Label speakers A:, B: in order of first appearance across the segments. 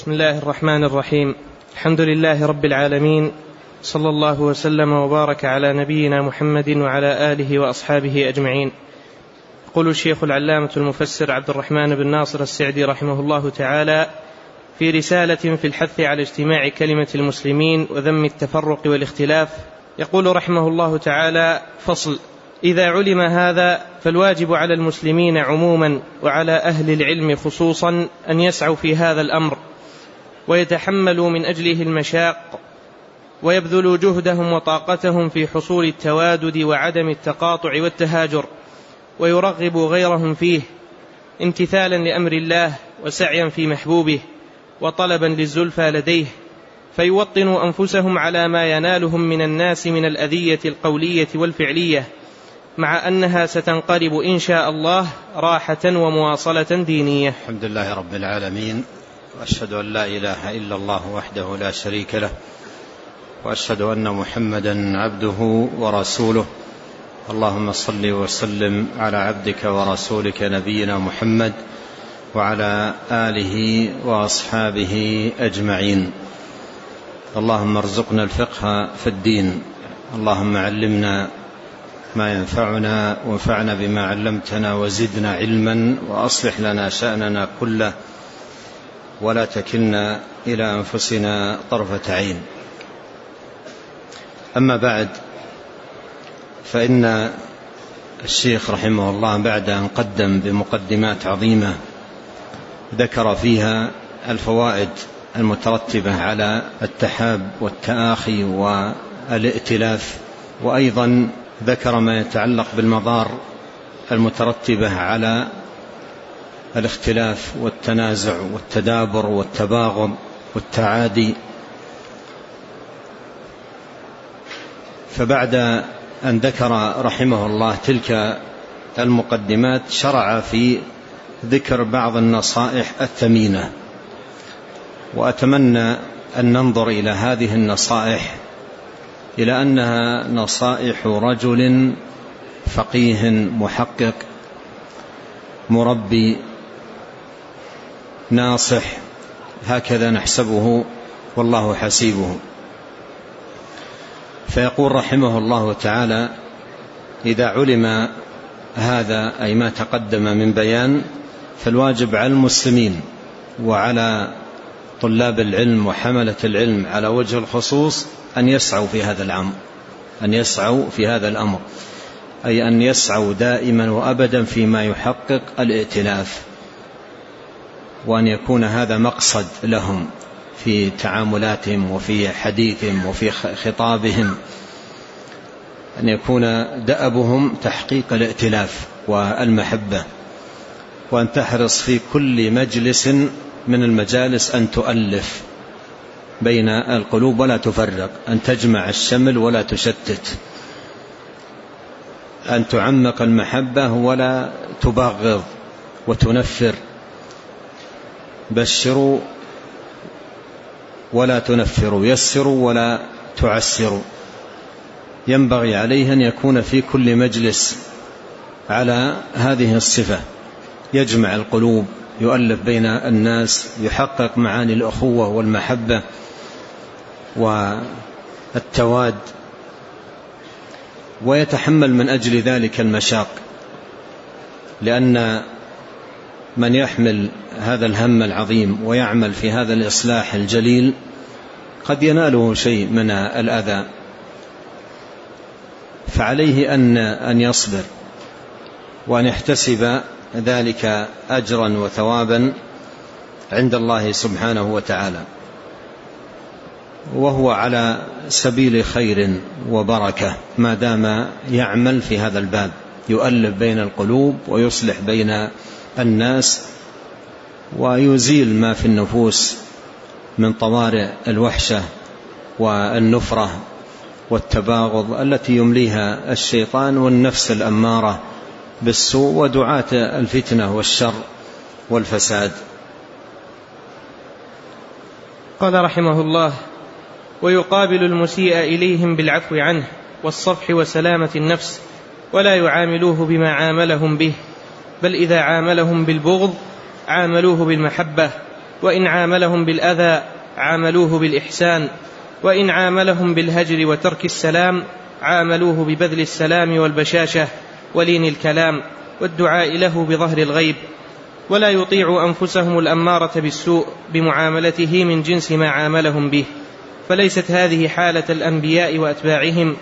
A: بسم الله الرحمن الرحيم الحمد لله رب العالمين صلى الله وسلم وبارك على نبينا محمد وعلى اله واصحابه اجمعين يقول الشيخ العلامه المفسر عبد الرحمن بن ناصر السعدي رحمه الله تعالى في رساله في الحث على اجتماع كلمه المسلمين وذم التفرق والاختلاف يقول رحمه الله تعالى فصل اذا علم هذا فالواجب على المسلمين عموما وعلى أهل العلم خصوصا ان يسعوا في هذا الامر ويتحملوا من أجله المشاق ويبذلوا جهدهم وطاقتهم في حصول التوادد وعدم التقاطع والتهاجر ويرغبوا غيرهم فيه امتثالا لأمر الله وسعيا في محبوبه وطلبا للزلفى لديه فيوطنوا أنفسهم على ما ينالهم من الناس من الأذية القولية والفعلية مع أنها ستنقلب إن شاء الله راحة ومواصلة دينية.
B: الحمد لله رب العالمين. وأشهد أن لا إله إلا الله وحده لا شريك له وأشهد أن محمدا عبده ورسوله. اللهم صل وسلم على عبدك ورسولك نبينا محمد وعلى آله وأصحابه أجمعين. اللهم ارزقنا الفقه في الدين. اللهم علمنا ما ينفعنا وانفعنا بما علمتنا وزدنا علما وأصلح لنا شأننا كله. ولا تكلنا إلى أنفسنا طرفة عين. أما بعد فإن الشيخ رحمه الله بعد أن قدم بمقدمات عظيمة ذكر فيها الفوائد المترتبة على التحاب والتآخي والائتلاف وأيضا ذكر ما يتعلق بالمضار المترتبة على الاختلاف والتنازع والتدابر والتباغض والتعادي. فبعد أن ذكر رحمه الله تلك المقدمات شرع في ذكر بعض النصائح الثمينة. وأتمنى أن ننظر إلى هذه النصائح إلى أنها نصائح رجل فقيه محقق مربي ناصح هكذا نحسبه والله حسيبه. فيقول رحمه الله تعالى إذا علم هذا أي ما تقدم من بيان فالواجب على المسلمين وعلى طلاب العلم وحملة العلم على وجه الخصوص أن يسعوا في هذا الأمر أن يسعوا في هذا الأمر أي أن يسعوا دائما وأبدا فيما يحقق الائتلاف. وأن يكون هذا مقصد لهم في تعاملاتهم وفي حديثهم وفي خطابهم. أن يكون دأبهم تحقيق الائتلاف والمحبة. وأن تحرص في كل مجلس من المجالس أن تؤلف بين القلوب ولا تفرق. أن تجمع الشمل ولا تشتت. أن تعمق المحبة ولا تبغض وتنفر. بشروا ولا تنفروا يسروا ولا تعسروا. ينبغي عليه أن يكون في كل مجلس على هذه الصفة. يجمع القلوب يؤلف بين الناس يحقق معاني الأخوة والمحبة والتواد ويتحمل من أجل ذلك المشاق. لأن من يحمل هذا الهم العظيم ويعمل في هذا الإصلاح الجليل قد يناله شيء من الأذى. فعليه أن أن يصبر وأن يحتسب ذلك أجرا وثوابا عند الله سبحانه وتعالى وهو على سبيل خير وبركة ما دام يعمل في هذا الباب يؤلف بين القلوب ويصلح بين الناس ويزيل ما في النفوس من طوارئ الوحشة والنفرة والتباغض التي يمليها الشيطان والنفس الأمارة بالسوء ودعاة الفتنة والشر والفساد.
A: قال رحمه الله ويقابل المسيء إليهم بالعفو عنه والصفح وسلامة النفس ولا يعاملوه بما عاملهم به. بل إذا عاملهم بالبغض عاملوه بالمحبة وإن عاملهم بالأذى عاملوه بالإحسان وإن عاملهم بالهجر وترك السلام عاملوه ببذل السلام والبشاشة ولين الكلام والدعاء له بظهر الغيب. ولا يطيع أنفسهم الأمارة بالسوء بمعاملته من جنس ما عاملهم به. فليست هذه حالة الأنبياء وأتباعهم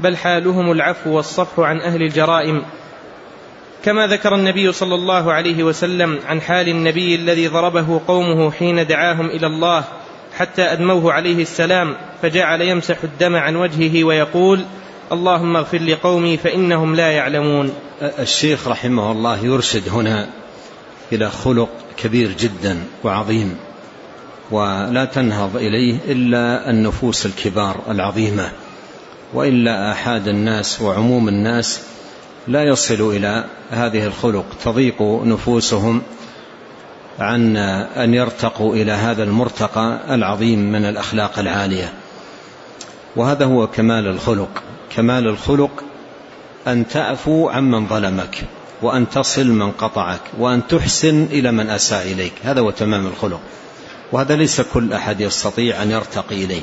A: بل حالهم العفو والصفح عن أهل الجرائم كما ذكر النبي صلى الله عليه وسلم عن حال النبي الذي ضربه قومه حين دعاهم إلى الله حتى أدموه عليه السلام فجعل يمسح الدم عن وجهه ويقول اللهم اغفر لقومي فإنهم لا يعلمون.
B: الشيخ رحمه الله يرشد هنا إلى خلق كبير جدا وعظيم ولا تنهض إليه إلا النفوس الكبار العظيمة وإلا آحاد الناس وعموم الناس لا يصل إلى هذه الخلق تضيق نفوسهم عن أن يرتقوا إلى هذا المرتقى العظيم من الأخلاق العالية. وهذا هو كمال الخلق. كمال الخلق أن تعفو عمن ظلمك وأن تصل من قطعك وأن تحسن إلى من أساء إليك. هذا هو تمام الخلق. وهذا ليس كل أحد يستطيع أن يرتقي إليه.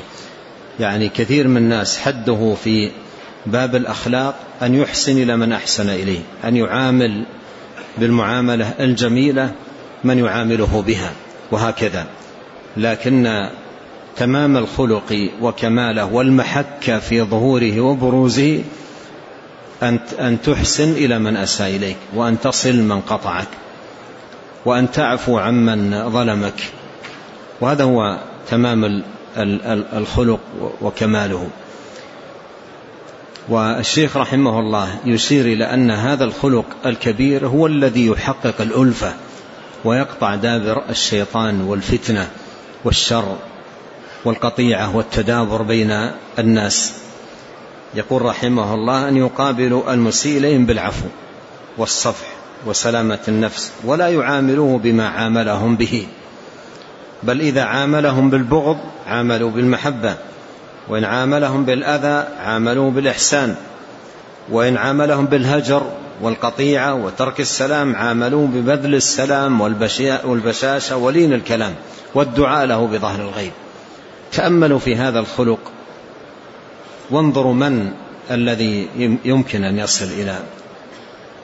B: يعني كثير من الناس حده في باب الأخلاق أن يحسن إلى من أحسن إليه أن يعامل بالمعاملة الجميلة من يعامله بها وهكذا. لكن تمام الخلق وكماله والمحكة في ظهوره وبروزه أن تحسن إلى من أساء إليك وأن تصل من قطعك وأن تعفو عمن ظلمك. وهذا هو تمام الخلق وكماله. والشيخ رحمه الله يشير إلى أن هذا الخلق الكبير هو الذي يحقق الألفة ويقطع دابر الشيطان والفتنة والشر والقطيعة والتدابر بين الناس. يقول رحمه الله أن يقابلوا المسيء بالعفو والصفح وسلامة النفس ولا يعاملوه بما عاملهم به بل إذا عاملهم بالبغض عاملوا بالمحبة. وإن عاملهم بالأذى عاملوا بالإحسان وإن عاملهم بالهجر والقطيعة وترك السلام عاملوا ببذل السلام والبشاشة ولين الكلام والدعاء له بظهر الغيب. تأملوا في هذا الخلق وانظروا من الذي يمكن أن يصل إلى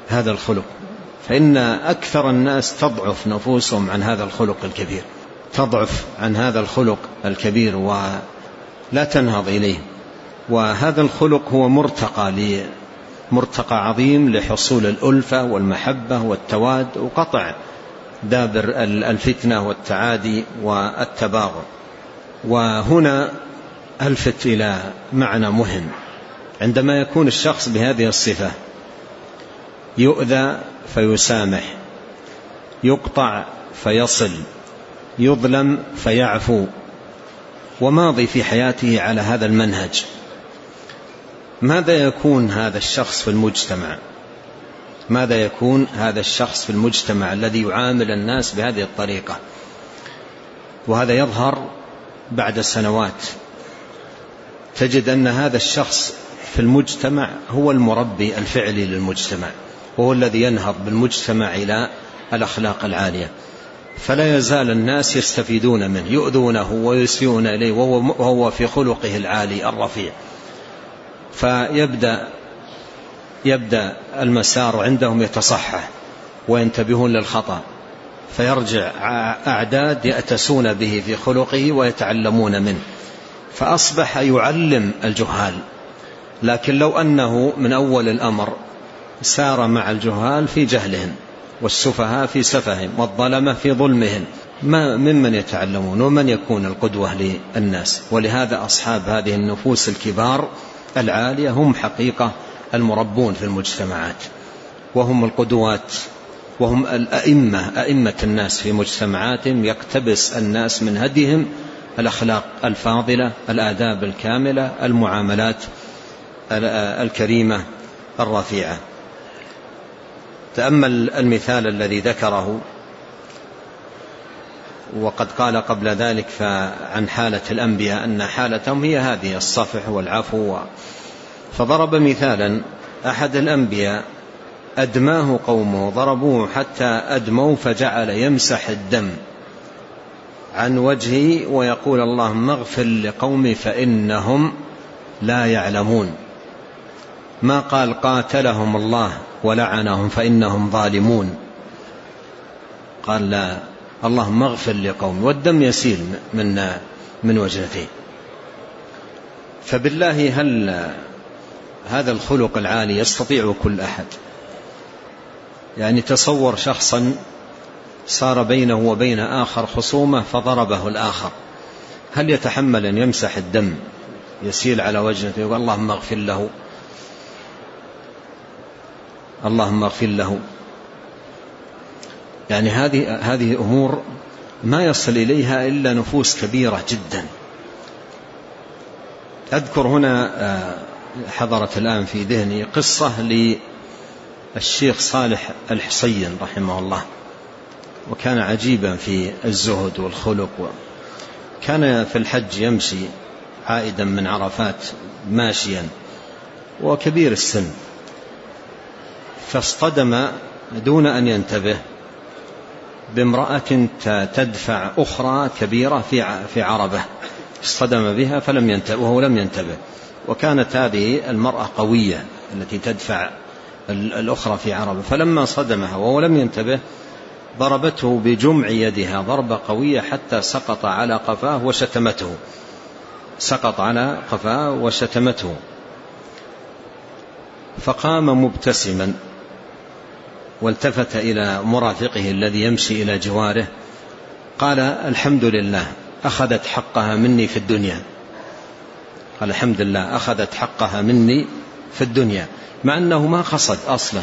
B: هذا الخلق. فإن أكثر الناس تضعف نفوسهم عن هذا الخلق الكبير تضعف عن هذا الخلق الكبير لا تنهض إليه. وهذا الخلق هو مرتقى مرتقى عظيم لحصول الألفة والمحبة والتواد وقطع دابر الفتنة والتعادي والتباغض. وهنا ألفت إلى معنى مهم. عندما يكون الشخص بهذه الصفة يؤذى فيسامح يقطع فيصل يظلم فيعفو وماضي في حياته على هذا المنهج. ماذا يكون هذا الشخص في المجتمع؟ ماذا يكون هذا الشخص في المجتمع الذي يعامل الناس بهذه الطريقة؟ وهذا يظهر بعد سنوات. تجد أن هذا الشخص في المجتمع هو المربي الفعلي للمجتمع وهو الذي ينهض بالمجتمع إلى الأخلاق العالية. فلا يزال الناس يستفيدون منه يؤذونه ويسيئون إليه وهو في خلقه العالي الرفيع. فيبدأ يبدأ المسار عندهم يتصحح وينتبهون للخطأ. فيرجع أعداد يأتسون به في خلقه ويتعلمون منه. فأصبح يعلم الجهال. لكن لو أنه من أول الأمر سار مع الجهال في جهلهم. والسفهاء في سفههم والظلمة في ظلمهم. ما ممن يتعلمون ومن يكون القدوة للناس؟ ولهذا أصحاب هذه النفوس الكبار العالية هم حقيقة المربون في المجتمعات. وهم القدوات وهم الأئمة أئمة الناس في مجتمعاتهم يقتبس الناس من هديهم الأخلاق الفاضلة الآداب الكاملة المعاملات الكريمة الرفيعة. تأمل المثال الذي ذكره وقد قال قبل ذلك عن حالة الأنبياء أن حالتهم هي هذه الصفح والعفو. فضرب مثالا أحد الأنبياء أدماه قومه ضربوه حتى أدموا فجعل يمسح الدم عن وجهه ويقول اللهم اغفر لقومي فإنهم لا يعلمون. ما قال قاتلهم الله؟ ولعنهم فإنهم ظالمون. قال لا اللهم اغفر لقومي والدم يسيل من من وجنتيه فبالله هل هذا الخلق العالي يستطيع كل أحد؟ يعني تصور شخصا صار بينه وبين آخر خصومة فضربه الآخر. هل يتحمل أن يمسح الدم يسيل على وجهه ويقول اللهم اغفر له؟ اللهم اغفر له. يعني هذه هذه أمور ما يصل إليها إلا نفوس كبيرة جدا. أذكر هنا آه، حضرت الآن في ذهني قصة للشيخ صالح الحصين رحمه الله. وكان عجيبا في الزهد والخلق كان في الحج يمشي عائدا من عرفات ماشيا وكبير السن. فاصطدم دون أن ينتبه بامرأة تدفع أخرى كبيرة في عربة. اصطدم بها فلم ينتبه وهو لم ينتبه. وكانت هذه المرأة قوية التي تدفع الأخرى في عربة. فلما صدمها وهو لم ينتبه ضربته بجمع يدها. ضربة قوية حتى سقط على قفاه وشتمته. سقط على قفاه وشتمته. فقام مبتسما. والتفت إلى مرافقه الذي يمشي إلى جواره قال الحمد لله أخذت حقها مني في الدنيا. قال الحمد لله أخذت حقها مني في الدنيا. مع أنه ما قصد أصلا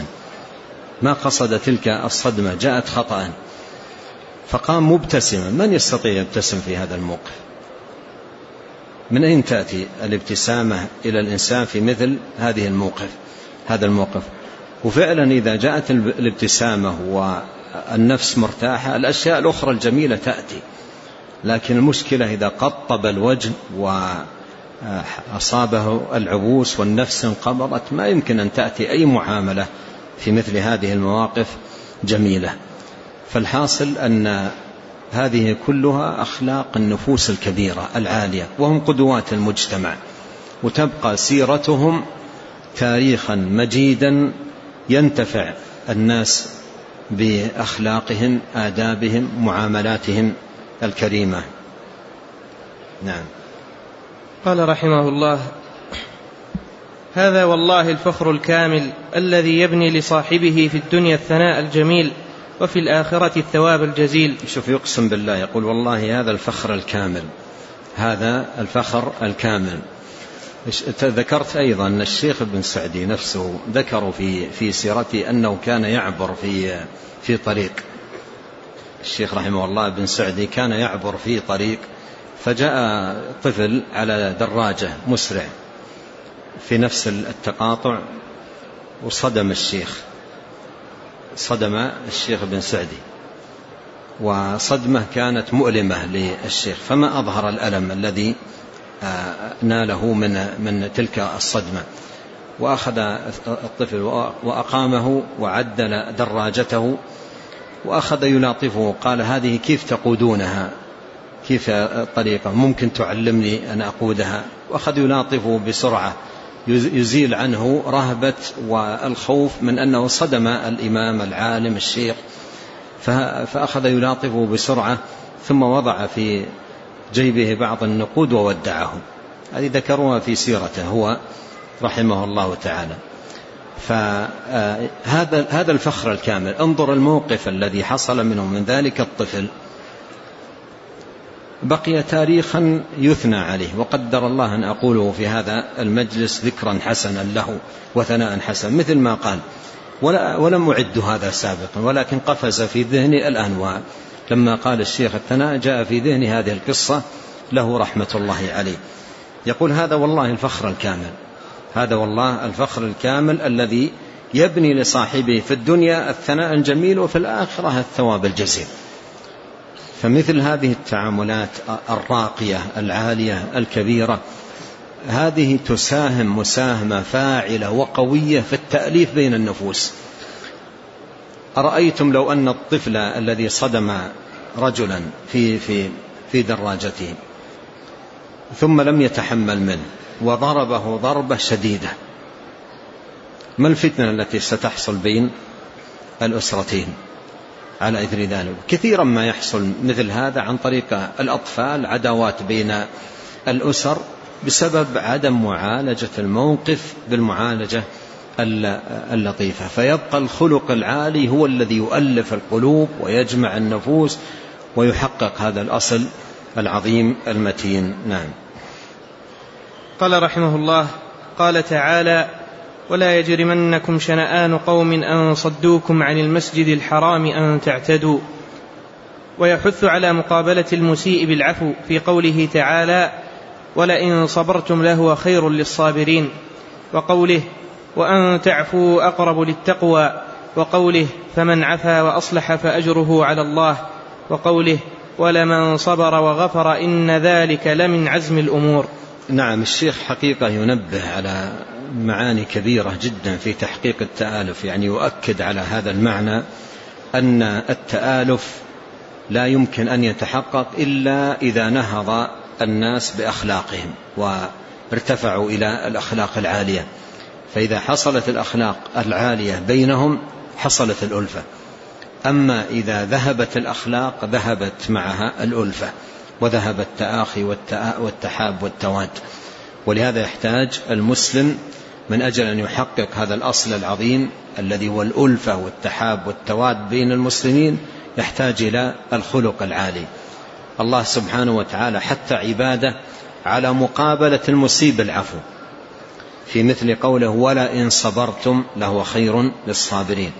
B: ما قصد تلك الصدمة جاءت خطأ. فقام مبتسما من يستطيع يبتسم في هذا الموقف؟ من أين تأتي الابتسامة إلى الإنسان في مثل هذه الموقف؟ هذا الموقف وفعلا إذا جاءت الابتسامة والنفس مرتاحة الأشياء الأخرى الجميلة تأتي. لكن المشكلة إذا قطب الوجه وأصابه العبوس والنفس انقبضت ما يمكن أن تأتي أي معاملة في مثل هذه المواقف جميلة. فالحاصل أن هذه كلها أخلاق النفوس الكبيرة العالية وهم قدوات المجتمع. وتبقى سيرتهم تاريخا مجيدا ينتفع الناس بأخلاقهم آدابهم معاملاتهم الكريمة. نعم.
A: قال رحمه الله هذا والله الفخر الكامل الذي يبني لصاحبه في الدنيا الثناء الجميل وفي الآخرة الثواب الجزيل.
B: شوف يقسم بالله يقول والله هذا الفخر الكامل هذا الفخر الكامل. ذكرت أيضا أن الشيخ ابن سعدي نفسه ذكروا في في سيرته أنه كان يعبر في في طريق. الشيخ رحمه الله بن سعدي كان يعبر في طريق فجاء طفل على دراجة مسرع في نفس التقاطع وصدم الشيخ. صدم الشيخ بن سعدي وصدمة كانت مؤلمة للشيخ. فما أظهر الألم الذي ناله من من تلك الصدمة. وأخذ الطفل وأقامه وعدل دراجته وأخذ يلاطفه قال هذه كيف تقودونها؟ كيف الطريقة؟ ممكن تعلمني أن أقودها؟ وأخذ يلاطفه بسرعة. يزيل عنه رهبة والخوف من أنه صدم الإمام العالم الشيخ. فأخذ يلاطفه بسرعة ثم وضع في جيبه بعض النقود وودعه. هذه ذكروها في سيرته هو رحمه الله تعالى. فهذا هذا الفخر الكامل. انظر الموقف الذي حصل منه من ذلك الطفل. بقي تاريخا يثنى عليه. وقدر الله أن أقوله في هذا المجلس ذكرا حسنا له وثناء حسن مثل ما قال ولا ولم أعد هذا سابقا ولكن قفز في ذهني الآن لما قال الشيخ الثناء جاء في ذهني هذه القصة له رحمة الله عليه. يقول هذا والله الفخر الكامل. هذا والله الفخر الكامل الذي يبني لصاحبه في الدنيا الثناء الجميل وفي الآخرة الثواب الجزيل. فمثل هذه التعاملات الراقية العالية الكبيرة هذه تساهم مساهمة فاعلة وقوية في التأليف بين النفوس. أرأيتم لو أن الطفل الذي صدم رجلا في في في دراجته ثم لم يتحمل منه وضربه ضربة شديدة ما الفتنة التي ستحصل بين الأسرتين على إثر ذلك؟ كثيرا ما يحصل مثل هذا عن طريق الأطفال عداوات بين الأسر بسبب عدم معالجة الموقف بالمعالجة اللطيفة. فيبقى الخلق العالي هو الذي يؤلف القلوب ويجمع النفوس ويحقق هذا الأصل العظيم المتين. نعم.
A: قال رحمه الله قال تعالى ولا يجرمنكم شنآن قوم أن صدوكم عن المسجد الحرام أن تعتدوا. ويحث على مقابلة المسيء بالعفو في قوله تعالى ولئن صبرتم لهو خير للصابرين. وقوله وأن تعفوا أقرب للتقوى وقوله فمن عفا وأصلح فأجره على الله وقوله ولمن صبر وغفر إن ذلك لمن عزم الأمور.
B: نعم الشيخ حقيقة ينبه على معاني كبيرة جدا في تحقيق التآلف. يعني يؤكد على هذا المعنى أن التآلف لا يمكن أن يتحقق إلا إذا نهض الناس بأخلاقهم وارتفعوا إلى الأخلاق العالية. فإذا حصلت الأخلاق العالية بينهم حصلت الألفة. أما إذا ذهبت الأخلاق ذهبت معها الألفة وذهب التآخي والتحاب والتواد. ولهذا يحتاج المسلم من أجل أن يحقق هذا الأصل العظيم الذي هو الألفة والتحاب والتواد بين المسلمين يحتاج إلى الخلق العالي. الله سبحانه وتعالى حتى عباده على مقابلة المصيب العفو. في مثل قوله ولا إن صبرتم لهو خير للصابرين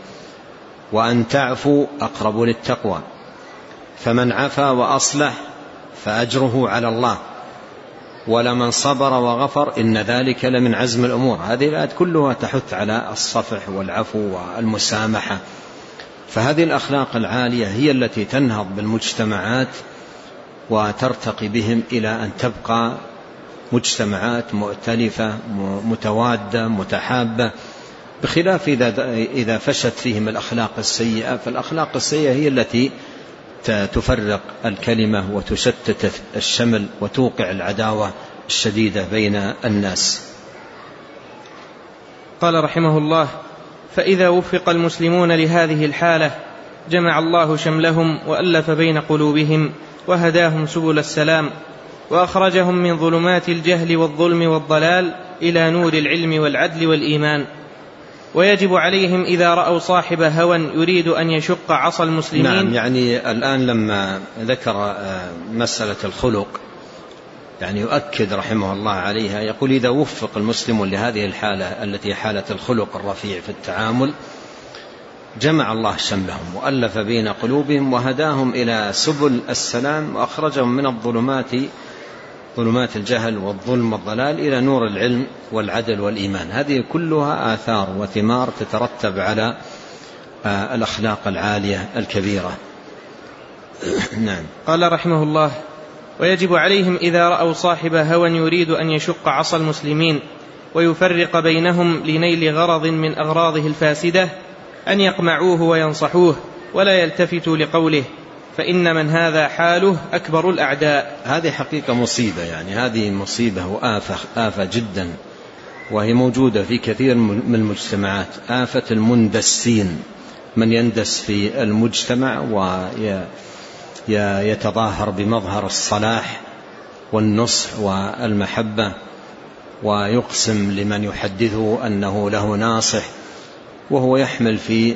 B: وأن تعفوا أقرب للتقوى فمن عفا وأصلح فأجره على الله ولمن صبر وغفر إن ذلك لمن عزم الأمور. هذه الآيات كلها تحث على الصفح والعفو والمسامحة. فهذه الأخلاق العالية هي التي تنهض بالمجتمعات وترتقي بهم إلى أن تبقى مجتمعات مؤتلفة متوادة متحابة. بخلاف إذا, إذا فشت فيهم الأخلاق السيئة فالأخلاق السيئة هي التي تفرق الكلمة وتشتت الشمل وتوقع العداوة الشديدة بين الناس.
A: قال رحمه الله فإذا وفق المسلمون لهذه الحالة جمع الله شملهم وألف بين قلوبهم وهداهم سبل السلام وأخرجهم من ظلمات الجهل والظلم والضلال إلى نور العلم والعدل والإيمان. ويجب عليهم إذا رأوا صاحب هوى يريد أن يشق عصا المسلمين.
B: نعم يعني الآن لما ذكر آه، مسألة الخلق يعني يؤكد رحمه الله عليها يقول إذا وفق المسلمون لهذه الحالة التي حالة الخلق الرفيع في التعامل جمع الله شملهم وألف بين قلوبهم وهداهم إلى سبل السلام وأخرجهم من الظلمات ظلمات الجهل والظلم والضلال إلى نور العلم والعدل والإيمان. هذه كلها آثار وثمار تترتب على آه، الأخلاق العالية الكبيرة.
A: نعم. قال رحمه الله ويجب عليهم إذا رأوا صاحب هوى يريد أن يشق عصا المسلمين ويفرق بينهم لنيل غرض من أغراضه الفاسدة أن يقمعوه وينصحوه ولا يلتفتوا لقوله. فإن من هذا حاله أكبر الأعداء.
B: هذه حقيقة مصيبة يعني هذه مصيبة وآفة آفة جدا وهي موجودة في كثير من المجتمعات. آفة المندسين من يندس في المجتمع ويتظاهر بمظهر الصلاح والنصح والمحبة ويقسم لمن يحدثه أنه له ناصح وهو يحمل في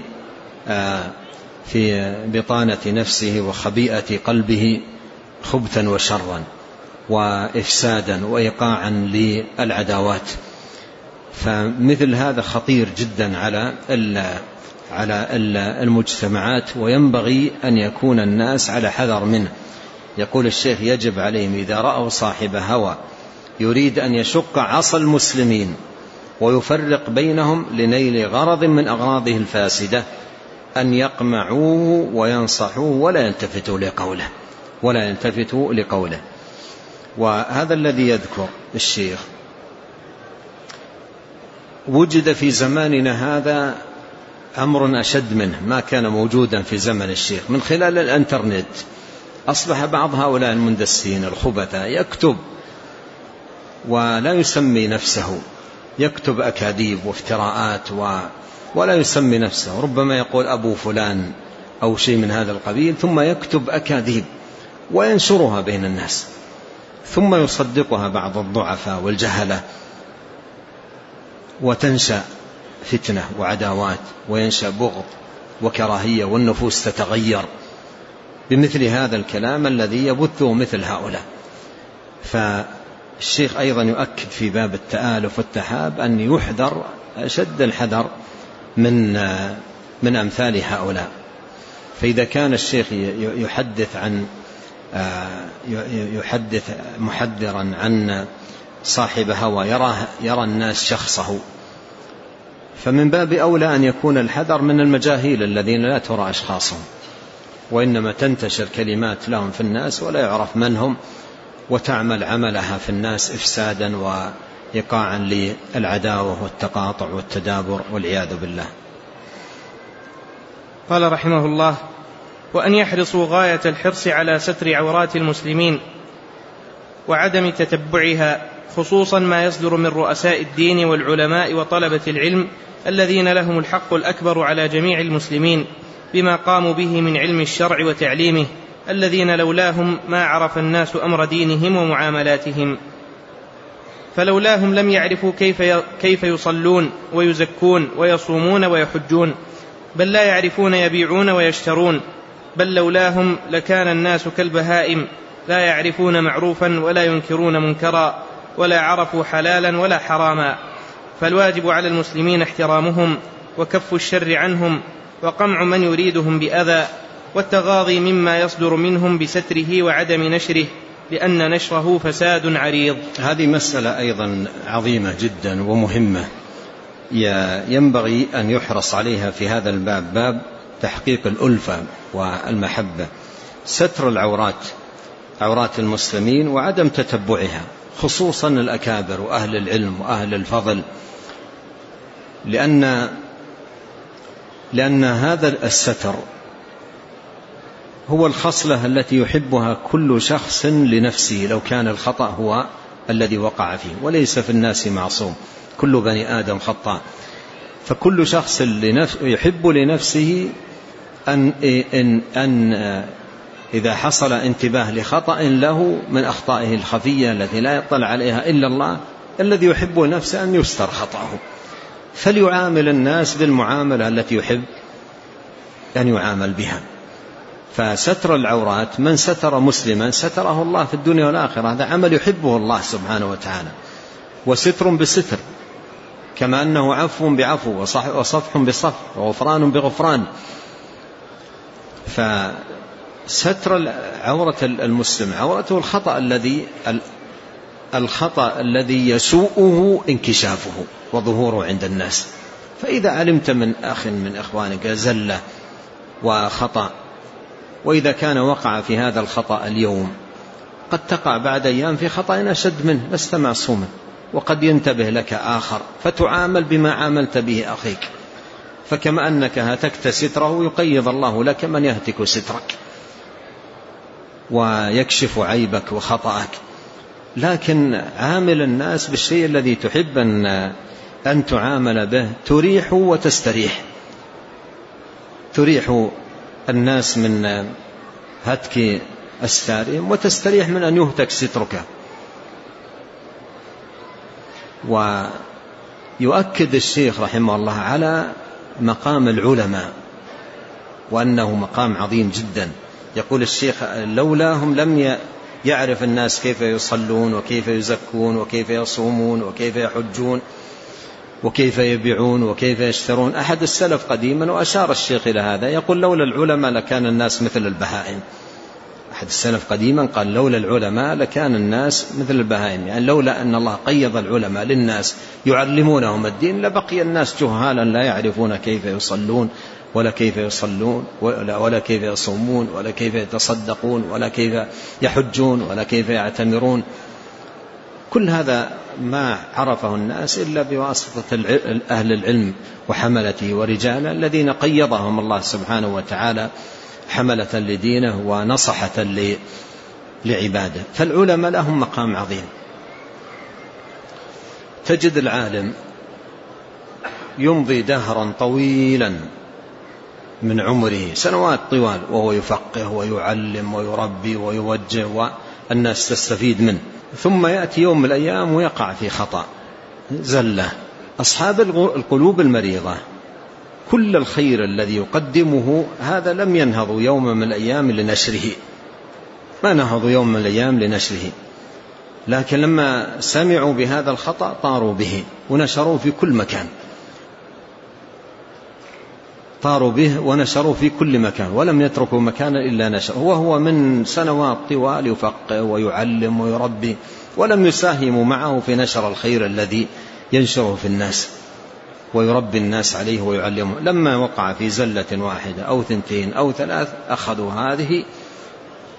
B: آه في بطانة نفسه وخبيئة قلبه خبثا وشرا وإفسادا وإيقاعا للعداوات. فمثل هذا خطير جدا على على المجتمعات وينبغي أن يكون الناس على حذر منه. يقول الشيخ يجب عليهم إذا رأوا صاحب هوى يريد أن يشق عصا المسلمين ويفرق بينهم لنيل غرض من أغراضه الفاسدة. أن يقمعوه وينصحوه ولا يلتفتوا لقوله ولا يلتفتوا لقوله. وهذا الذي يذكر الشيخ. وجد في زماننا هذا أمر أشد منه ما كان موجودا في زمن الشيخ. من خلال الإنترنت أصبح بعض هؤلاء المندسين الخبثاء يكتب ولا يسمي نفسه يكتب أكاذيب وافتراءات و ولا يسمي نفسه ربما يقول أبو فلان أو شيء من هذا القبيل ثم يكتب أكاذيب وينشرها بين الناس ثم يصدقها بعض الضعفاء والجهلة وتنشأ فتنة وعداوات وينشأ بغض وكراهية والنفوس تتغير بمثل هذا الكلام الذي يبثه مثل هؤلاء. فالشيخ أيضا يؤكد في باب التآلف والتحاب أن يحذر أشد الحذر من من أمثال هؤلاء. فإذا كان الشيخ يحدث عن يحدث محذرا عن صاحب هوى يرى يرى الناس شخصه. فمن باب أولى أن يكون الحذر من المجاهيل الذين لا ترى أشخاصهم. وإنما تنتشر كلمات لهم في الناس ولا يعرف من هم وتعمل عملها في الناس إفسادا وإيقاعا للعداوة والتقاطع والتدابر والعياذ بالله.
A: قال رحمه الله وأن يحرصوا غاية الحرص على ستر عورات المسلمين وعدم تتبعها خصوصا ما يصدر من رؤساء الدين والعلماء وطلبة العلم الذين لهم الحق الأكبر على جميع المسلمين بما قاموا به من علم الشرع وتعليمه الذين لولاهم ما عرف الناس أمر دينهم ومعاملاتهم. فلولاهم لم يعرفوا كيف كيف يصلون ويزكون ويصومون ويحجون بل لا يعرفون يبيعون ويشترون بل لولاهم لكان الناس كالبهائم لا يعرفون معروفا ولا ينكرون منكرا ولا عرفوا حلالا ولا حراما. فالواجب على المسلمين احترامهم وكف الشر عنهم وقمع من يريدهم بأذى والتغاضي مما يصدر منهم بستره وعدم نشره. لأن نشره فساد عريض.
B: هذه مسألة أيضا عظيمة جدا ومهمة. ينبغي أن يحرص عليها في هذا الباب باب تحقيق الألفة والمحبة. ستر العورات عورات المسلمين وعدم تتبعها خصوصا الأكابر وأهل العلم وأهل الفضل. لأن لأن هذا الستر هو الخصلة التي يحبها كل شخص لنفسه لو كان الخطأ هو الذي وقع فيه وليس في الناس معصوم كل بني آدم خطاء. فكل شخص يحب لنفسه أن, أن, أن إذا حصل انتباه لخطأ له من أخطائه الخفية التي لا يطلع عليها إلا الله الذي يحب نفسه أن يستر خطأه. فليعامل الناس بالمعاملة التي يحب أن يعامل بها. فستر العورات من ستر مسلما ستره الله في الدنيا والآخرة هذا عمل يحبه الله سبحانه وتعالى. وستر بستر كما أنه عفو بعفو وصفح بصفح وغفران بغفران. ستر عورة المسلم عورته الخطأ الذي الخطأ الذي يسوءه انكشافه وظهوره عند الناس. فإذا علمت من أخ من إخوانك زلة وخطأ وإذا كان وقع في هذا الخطأ اليوم قد تقع بعد أيام في خطأ أشد منه لست معصوما وقد ينتبه لك آخر فتعامل بما عاملت به أخيك. فكما أنك هتكت ستره يقيض الله لك من يهتك سترك ويكشف عيبك وخطأك. لكن عامل الناس بالشيء الذي تحب أن, أن تعامل به تريح وتستريح. تريح الناس من هتك أستارهم وتستريح من أن يهتك سترك. ويؤكد الشيخ رحمه الله على مقام العلماء وأنه مقام عظيم جدا. يقول الشيخ لولاهم لم يعرف الناس كيف يصلون وكيف يزكون وكيف يصومون وكيف يحجون. وكيف يبيعون وكيف يشترون. أحد السلف قديما وأشار الشيخ إلى هذا يقول لولا العلماء لكان الناس مثل البهائم. أحد السلف قديما قال لولا العلماء لكان الناس مثل البهائم. يعني لولا أن الله قيض العلماء للناس يعلمونهم الدين لبقي الناس جهالا لا يعرفون كيف يصلون ولا كيف يصلون ولا, كيف يصومون ولا كيف يتصدقون ولا كيف يحجون ولا كيف يعتمرون. كل هذا ما عرفه الناس إلا بواسطة أهل العلم وحملته ورجاله الذين قيضهم الله سبحانه وتعالى حملة لدينه ونصحة لعباده. فالعلماء لهم مقام عظيم. تجد العالم يمضي دهرا طويلا من عمره سنوات طوال وهو يفقه ويعلم ويربي ويوجه والناس تستفيد منه. ثم يأتي يوم من الأيام ويقع في خطأ. زلة. أصحاب القلوب المريضة. كل الخير الذي يقدمه هذا لم ينهضوا يوم من الأيام لنشره. ما نهضوا يوم من الأيام لنشره. لكن لما سمعوا بهذا الخطأ طاروا به ونشروه في كل مكان. طاروا به ونشروا في كل مكان ولم يتركوا مكانا إلا نشر وهو من سنوات طوال يفقه ويعلم ويربي ولم يساهموا معه في نشر الخير الذي ينشره في الناس ويربي الناس عليه ويعلمه. لما وقع في زلة واحدة أو ثنتين أو ثلاث أخذوا هذه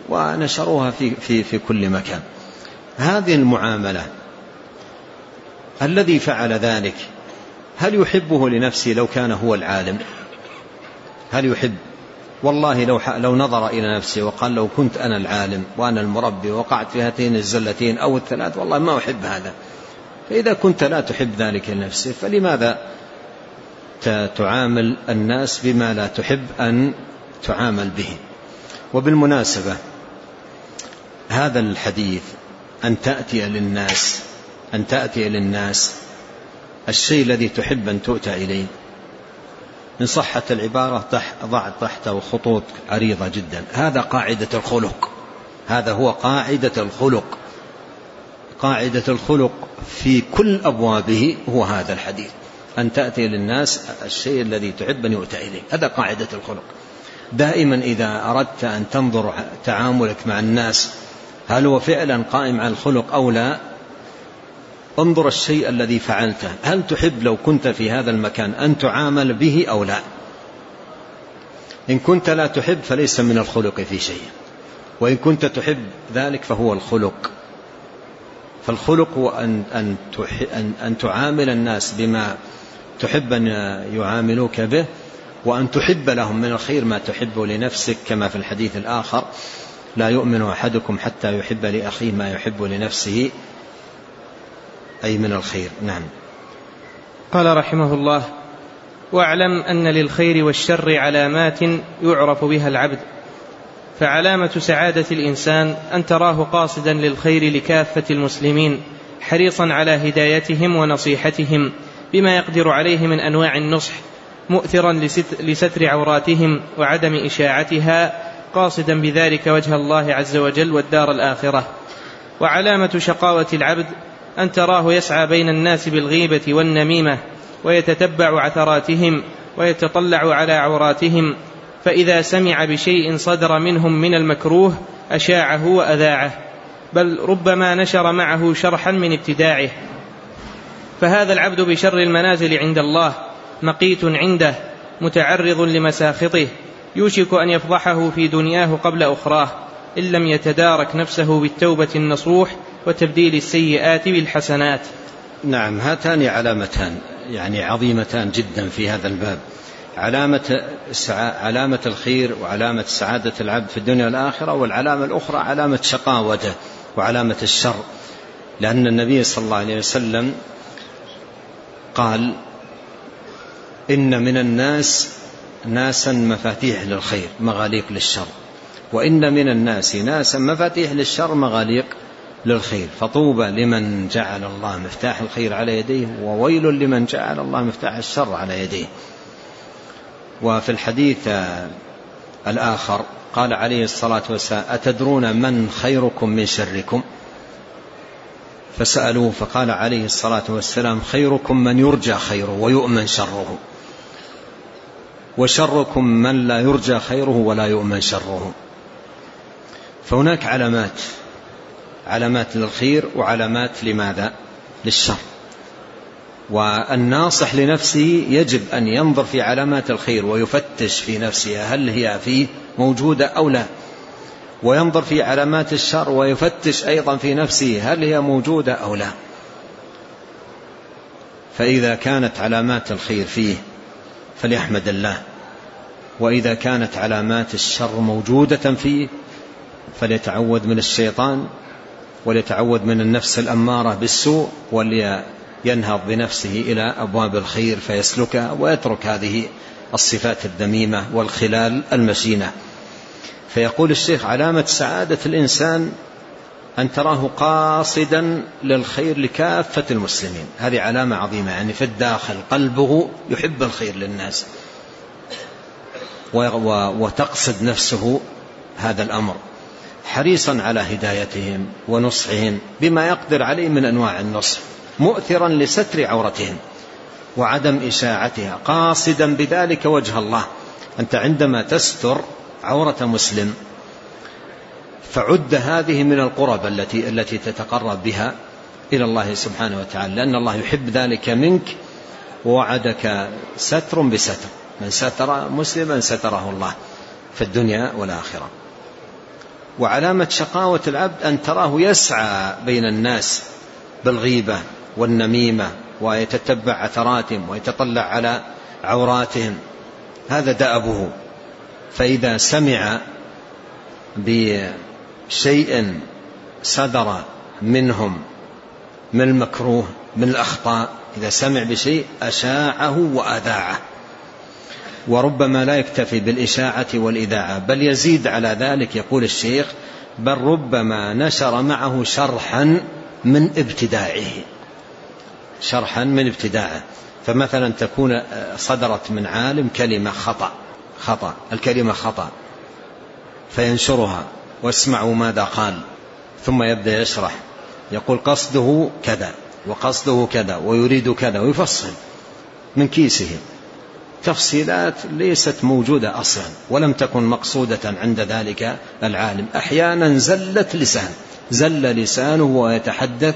B: ونشروها في, في, في كل مكان. هذه المعاملة الذي فعل ذلك هل يحبه لنفسه لو كان هو العالم؟ هل يحب؟ والله لو لو نظر إلى نفسه وقال لو كنت أنا العالم وأنا المربي وقعت في هاتين الزلتين أو الثلاث والله ما أحب هذا. فإذا كنت لا تحب ذلك لنفسه فلماذا تعامل الناس بما لا تحب أن تعامل به؟ وبالمناسبة هذا الحديث أن تأتي للناس أن تأتي للناس الشيء الذي تحب أن تؤتى إليه. إن صحت العبارة ضع تحته خطوط عريضة جدا. هذا قاعدة الخلق. هذا هو قاعدة الخلق. قاعدة الخلق في كل أبوابه هو هذا الحديث. أن تأتي للناس الشيء الذي تحب أن يؤتى إليه. هذا قاعدة الخلق. دائما إذا أردت أن تنظر تعاملك مع الناس هل هو فعلا قائم على الخلق أو لا انظر الشيء الذي فعلته. هل تحب لو كنت في هذا المكان أن تعامل به أو لا؟ إن كنت لا تحب فليس من الخلق في شيء. وإن كنت تحب ذلك فهو الخلق. فالخلق هو أن, أن, أن, أن تعامل الناس بما تحب أن يعاملوك به وأن تحب لهم من الخير ما تحب لنفسك كما في الحديث الآخر لا يؤمن أحدكم حتى يحب لأخيه ما يحب لنفسه أي من الخير. نعم.
A: قال رحمه الله واعلم أن للخير والشر علامات يعرف بها العبد. فعلامة سعادة الإنسان أن تراه قاصدا للخير لكافة المسلمين حريصا على هدايتهم ونصيحتهم بما يقدر عليه من أنواع النصح مؤثرا لستر عوراتهم وعدم إشاعتها قاصدا بذلك وجه الله عز وجل والدار الآخرة. وعلامة شقاوة العبد أن تراه يسعى بين الناس بالغيبة والنميمة ويتتبع عثراتهم ويتطلع على عوراتهم فإذا سمع بشيء صدر منهم من المكروه أشاعه وأذاعه بل ربما نشر معه شرحا من ابتداعه. فهذا العبد بشر المنازل عند الله مقيت عنده متعرض لمساخطه يوشك أن يفضحه في دنياه قبل أخراه إن لم يتدارك نفسه بالتوبة النصوح وتبديل السيئات بالحسنات.
B: نعم هاتان علامتان يعني عظيمتان جدا في هذا الباب. علامة علامة الخير وعلامة سعادة العبد في الدنيا والآخرة والعلامة الأخرى علامة شقاوته وعلامة الشر. لأن النبي صلى الله عليه وسلم قال إن من الناس ناسا مفاتيح للخير مغاليق للشر. وإن من الناس ناسا مفاتيح للشر مغاليق للخير. فطوبى لمن جعل الله مفتاح الخير على يديه وويل لمن جعل الله مفتاح الشر على يديه. وفي الحديث الآخر قال عليه الصلاة والسلام أتدرون من خيركم من شركم؟ فسألوه فقال عليه الصلاة والسلام خيركم من يرجى خيره ويؤمن شره. وشركم من لا يرجى خيره ولا يؤمن شره. فهناك علامات علامات للخير وعلامات لماذا؟ للشر. والناصح لنفسه يجب أن ينظر في علامات الخير ويفتش في نفسه هل هي فيه موجودة أو لا. وينظر في علامات الشر ويفتش أيضا في نفسه هل هي موجودة أو لا. فإذا كانت علامات الخير فيه فليحمد الله. وإذا كانت علامات الشر موجودة فيه فليتعوذ من الشيطان وليتعوذ من النفس الأمارة بالسوء ولينهض بنفسه إلى أبواب الخير فيسلكها ويترك هذه الصفات الذميمة والخلال المشينة. فيقول الشيخ علامة سعادة الإنسان أن تراه قاصدا للخير لكافة المسلمين. هذه علامة عظيمة يعني في الداخل قلبه يحب الخير للناس وتقصد نفسه هذا الأمر. حريصا على هدايتهم ونصحهم بما يقدر عليه من أنواع النصح مؤثرا لستر عورتهم وعدم إشاعتها قاصدا بذلك وجه الله. أنت عندما تستر عورة مسلم فعد هذه من القرب التي التي تتقرب بها إلى الله سبحانه وتعالى لأن الله يحب ذلك منك ووعدك ستر بستر من ستر مسلما ستره الله في الدنيا والآخرة. وعلامة شقاوة العبد أن تراه يسعى بين الناس بالغيبة والنميمة ويتتبع عثراتهم ويتطلع على عوراتهم. هذا دأبه. فإذا سمع بشيء صدر منهم من المكروه من الأخطاء إذا سمع بشيء أشاعه وأذاعه. وربما لا يكتفي بالإشاعة والإذاعة بل يزيد على ذلك يقول الشيخ بل ربما نشر معه شرحا من ابتداعه. شرحا من ابتداعه. فمثلا تكون صدرت من عالم كلمة خطأ خطأ الكلمة خطأ فينشرها واسمعوا ماذا قال ثم يبدأ يشرح. يقول قصده كذا وقصده كذا ويريد كذا ويفصل من كيسه. تفصيلات ليست موجودة أصلا ولم تكن مقصودة عند ذلك العالم. أحيانا زلت لسان زل لسانه ويتحدث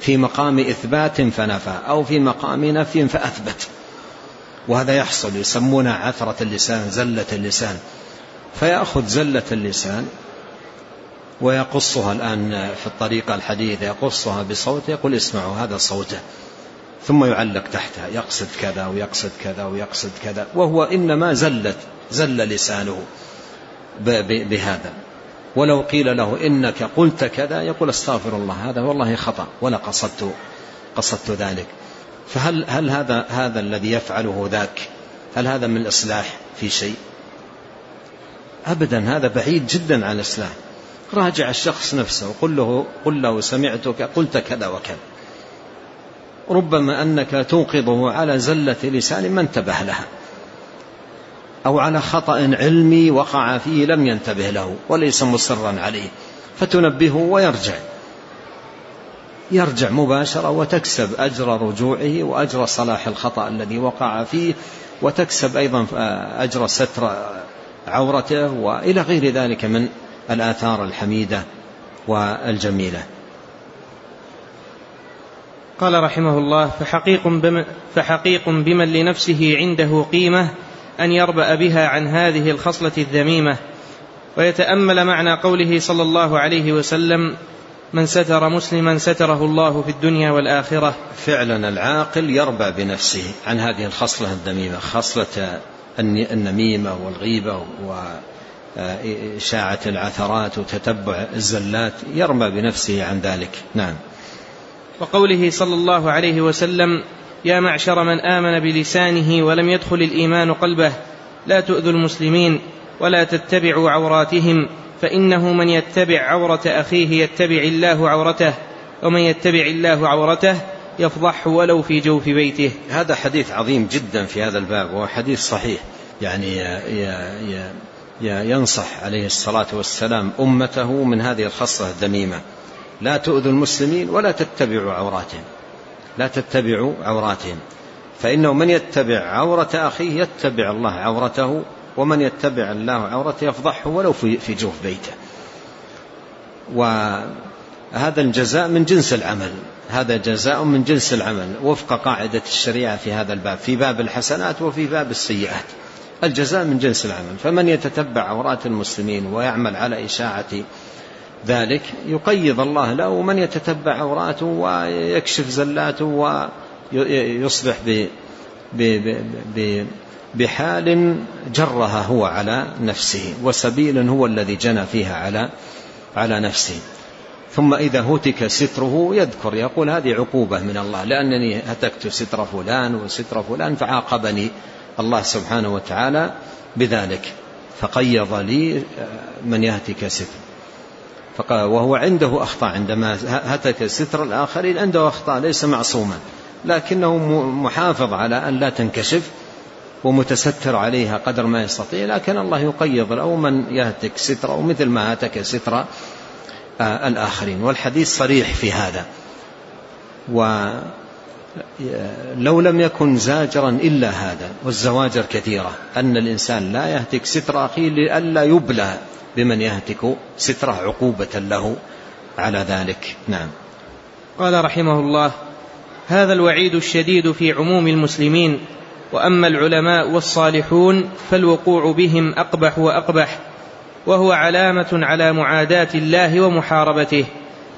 B: في مقام إثبات فنفى أو في مقام نفي فأثبت. وهذا يحصل يسمونه عثرة اللسان زلة اللسان. فيأخذ زلة اللسان ويقصها الآن في الطريقة الحديثة يقصها بصوته يقول اسمعوا هذا صوته. ثم يعلق تحتها يقصد كذا ويقصد كذا ويقصد كذا وهو إنما زلت زل لسانه بهذا. ولو قيل له إنك قلت كذا يقول أستغفر الله هذا والله خطأ ولا قصدت قصدت ذلك. فهل هل هذا هذا الذي يفعله ذاك هل هذا من الإصلاح في شيء؟ أبدا هذا بعيد جدا عن الإصلاح. راجع الشخص نفسه قل له قل له سمعتك قلت كذا وكذا. ربما أنك توقظه على زلة لسان ما انتبه لها. أو على خطأ علمي وقع فيه لم ينتبه له وليس مصرا عليه. فتنبهه ويرجع. يرجع مباشرة وتكسب أجر رجوعه وأجر صلاح الخطأ الذي وقع فيه وتكسب أيضا أجر ستر عورته وإلى غير ذلك من الآثار الحميدة والجميلة.
A: قال رحمه الله فحقيق بمن, فحقيق بمن لنفسه عنده قيمة أن يربأ بها عن هذه الخصلة الذميمة. ويتأمل معنى قوله صلى الله عليه وسلم من ستر مسلما ستره الله في الدنيا والآخرة.
B: فعلا العاقل يربى بنفسه عن هذه الخصلة الذميمة خصلة النميمة والغيبة وإشاعة العثرات وتتبع الزلات يرمى بنفسه عن ذلك. نعم.
A: وقوله صلى الله عليه وسلم يا معشر من آمن بلسانه ولم يدخل الإيمان قلبه لا تؤذوا المسلمين ولا تتبعوا عوراتهم فإنه من يتبع عورة أخيه يتبع الله عورته ومن يتبع الله عورته يفضح ولو في جوف بيته.
B: هذا حديث عظيم جدا في هذا الباب وهو حديث صحيح. يعني ينصح عليه الصلاة والسلام أمته من هذه الخصلة الذميمة. لا تؤذوا المسلمين ولا تتبعوا عوراتهم. لا تتبعوا عوراتهم. فإنه من يتبع عورة أخيه يتبع الله عورته ومن يتبع الله عورته يفضحه ولو في جوف بيته. وهذا الجزاء من جنس العمل. هذا جزاء من جنس العمل. وفق قاعدة الشريعة في هذا الباب في باب الحسنات وفي باب السيئات. الجزاء من جنس العمل. فمن يتتبع عورات المسلمين ويعمل على إشاعة ذلك يقيض الله له ومن يتتبع عوراته ويكشف زلاته ويصبح بحال جرها هو على نفسه وسبيل هو الذي جنى فيها على على نفسه. ثم إذا هتك ستره يذكر يقول هذه عقوبة من الله لأنني هتكت ستر فلان وستر فلان فعاقبني الله سبحانه وتعالى بذلك فقيض لي من يهتك ستر وهو عنده أخطاء عندما هتك ستر الآخرين عنده أخطاء ليس معصوما لكنه محافظ على أن لا تنكشف ومتستر عليها قدر ما يستطيع لكن الله يقيض له من يهتك ستر ومثل ما هتك ستر آه، الآخرين. والحديث صريح في هذا. ولو لم يكن زاجرا إلا هذا والزواجر كثيرة أن الإنسان لا يهتك ستر أخيه لئلا يبلى بمن يهتك ستره عقوبة له على ذلك. نعم.
A: قال رحمه الله هذا الوعيد الشديد في عموم المسلمين وأما العلماء والصالحون فالوقوع بهم أقبح وأقبح وهو علامة على معاداة الله ومحاربته.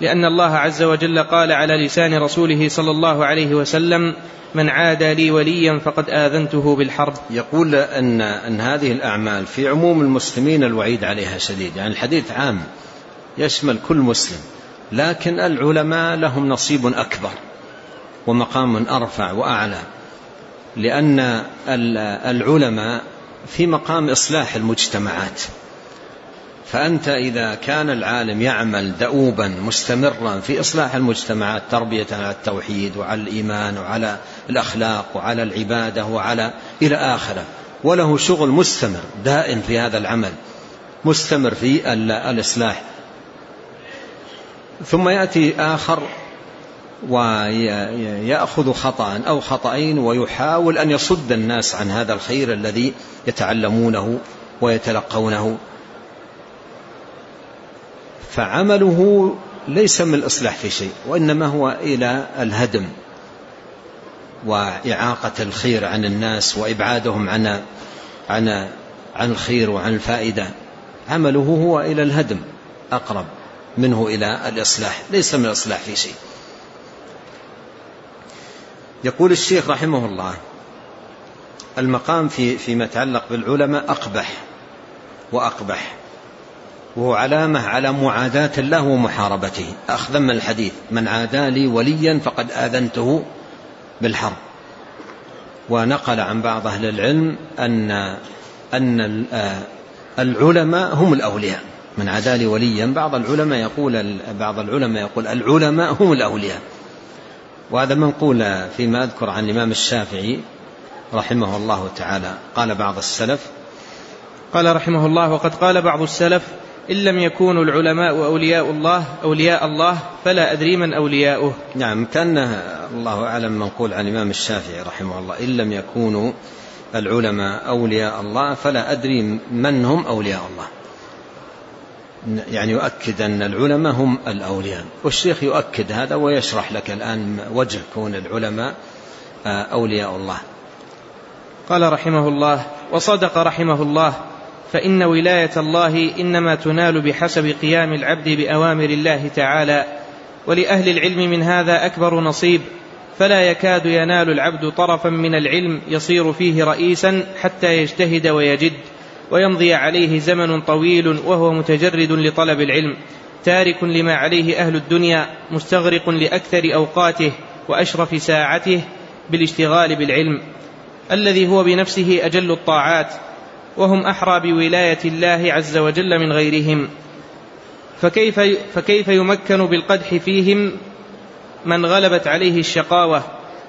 A: لأن الله عز وجل قال على لسان رسوله صلى الله عليه وسلم من عادى لي وليا فقد آذنته بالحرب.
B: يقول ان أن هذه الأعمال في عموم المسلمين الوعيد عليها شديد. يعني الحديث عام يشمل كل مسلم لكن العلماء لهم نصيب أكبر ومقام أرفع وأعلى لأن العلماء في مقام إصلاح المجتمعات. فأنت إذا كان العالم يعمل دؤوبا مستمرا في إصلاح المجتمعات تربية على التوحيد وعلى الإيمان وعلى الأخلاق وعلى العبادة وعلى إلى آخره وله شغل مستمر دائم في هذا العمل مستمر في الإصلاح. ثم يأتي آخر ويأخذ خطأ أو خطأين ويحاول أن يصد الناس عن هذا الخير الذي يتعلمونه ويتلقونه. فعمله ليس من الإصلاح في شيء وإنما هو إلى الهدم وإعاقة الخير عن الناس وإبعادهم عن عن عن الخير وعن الفائدة. عمله هو إلى الهدم أقرب منه إلى الإصلاح ليس من الإصلاح في شيء. يقول الشيخ رحمه الله المقام في فيما يتعلق بالعلماء أقبح وأقبح. وهو علامة على معاداة الله ومحاربته. أخذا من الحديث من عادى لي وليا فقد آذنته بالحرب. ونقل عن بعض أهل العلم أن أن العلماء هم الأولياء. من عادى لي وليا بعض العلماء يقول بعض العلماء يقول العلماء هم الأولياء. وهذا منقول فيما أذكر عن الإمام الشافعي رحمه الله تعالى. قال بعض السلف
A: قال رحمه الله وقد قال بعض السلف إن لم يكونوا العلماء أولياء الله أولياء الله فلا أدري من أولياؤه.
B: نعم كان الله أعلم منقول عن الإمام الشافعي رحمه الله إن لم يكونوا العلماء أولياء الله فلا أدري من هم أولياء الله. يعني يؤكد أن العلماء هم الأولياء. والشيخ يؤكد هذا ويشرح لك الآن وجه كون العلماء آه، أولياء الله.
A: قال رحمه الله وصدق رحمه الله فإن ولاية الله إنما تنال بحسب قيام العبد بأوامر الله تعالى ولأهل العلم من هذا أكبر نصيب فلا يكاد ينال العبد طرفا من العلم يصير فيه رئيسا حتى يجتهد ويجد ويمضي عليه زمن طويل وهو متجرد لطلب العلم تارك لما عليه أهل الدنيا مستغرق لأكثر أوقاته وأشرف ساعته بالاشتغال بالعلم. الذي هو بنفسه أجل الطاعات وهم أحرى بولاية الله عز وجل من غيرهم. فكيف, فكيف يمكن بالقدح فيهم من غلبت عليه الشقاوة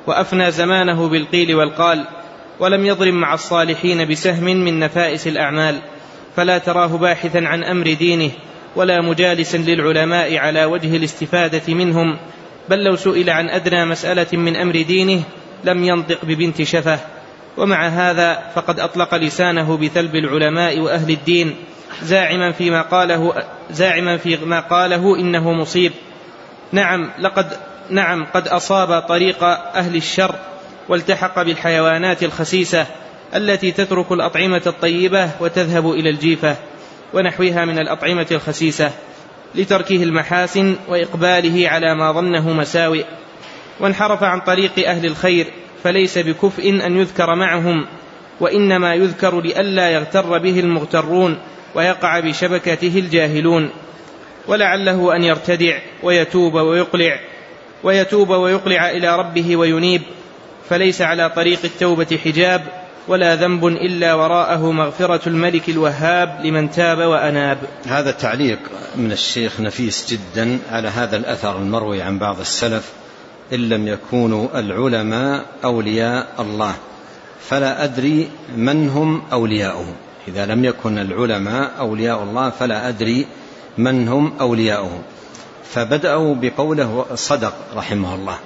A: وأفنى زمانه بالقيل والقال ولم يضرب مع الصالحين بسهم من نفائس الأعمال فلا تراه باحثا عن أمر دينه ولا مجالسا للعلماء على وجه الاستفادة منهم بل لو سئل عن أدنى مسألة من أمر دينه لم ينطق ببنت شفه ومع هذا فقد أطلق لسانه بثلب العلماء وأهل الدين زاعما فيما قاله زاعما فيما قاله إنه مصيب. نعم لقد نعم قد أصاب طريق أهل الشر والتحق بالحيوانات الخسيسة التي تترك الأطعمة الطيبة وتذهب إلى الجيفة ونحوها من الأطعمة الخسيسة لتركه المحاسن وإقباله على ما ظنه مساوئ. وانحرف عن طريق أهل الخير فليس بكفء أن يذكر معهم وإنما يذكر لئلا يغتر به المغترون ويقع بشبكته الجاهلون. ولعله أن يرتدع ويتوب ويقلع ويتوب ويقلع إلى ربه وينيب. فليس على طريق التوبة حجاب ولا ذنب إلا وراءه مغفرة الملك الوهاب لمن تاب وأناب.
B: هذا تعليق من الشيخ نفيس جدا على هذا الأثر المروي عن بعض السلف. إن لم يكونوا العلماء أولياء الله. فلا أدري من هم أولياؤه إذا لم يكن العلماء أولياء الله فلا أدري من هم أولياؤه فبدأوا بقوله صدق رحمه الله.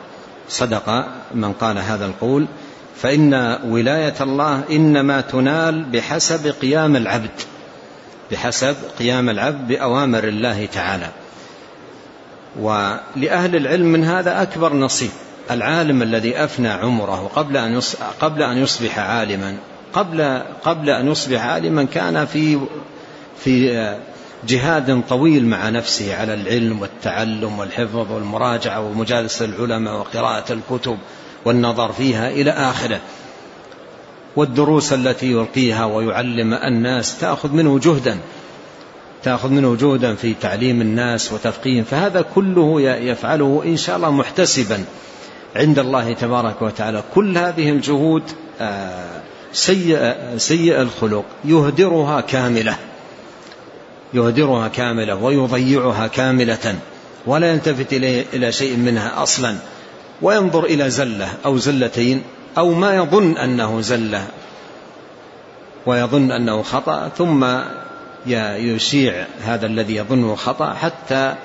B: صدق من قال هذا القول. فإن ولاية الله إنما تنال بحسب قيام العبد. بحسب قيام العبد بأوامر الله تعالى. ولأهل العلم من هذا أكبر نصيب. العالم الذي أفنى عمره قبل أن قبل أن يصبح عالما قبل قبل أن يصبح عالما كان في في جهاد طويل مع نفسه على العلم والتعلم والحفظ والمراجعة ومجالسة العلماء وقراءة الكتب والنظر فيها إلى آخره. والدروس التي يلقيها ويعلم الناس تأخذ منه جهدا. تأخذ منه جهدا في تعليم الناس وتفقيهم فهذا كله يفعله إن شاء الله محتسبا عند الله تبارك وتعالى. كل هذه الجهود آه، سيء, سيء الخلق يهدرها كاملة يهدرها كاملة ويضيعها كاملة ولا يلتفت إلى شيء منها أصلا وينظر إلى زلة أو زلتين أو ما يظن أنه زلة ويظن أنه خطأ ثم يشيع هذا الذي يظنه خطأ حتى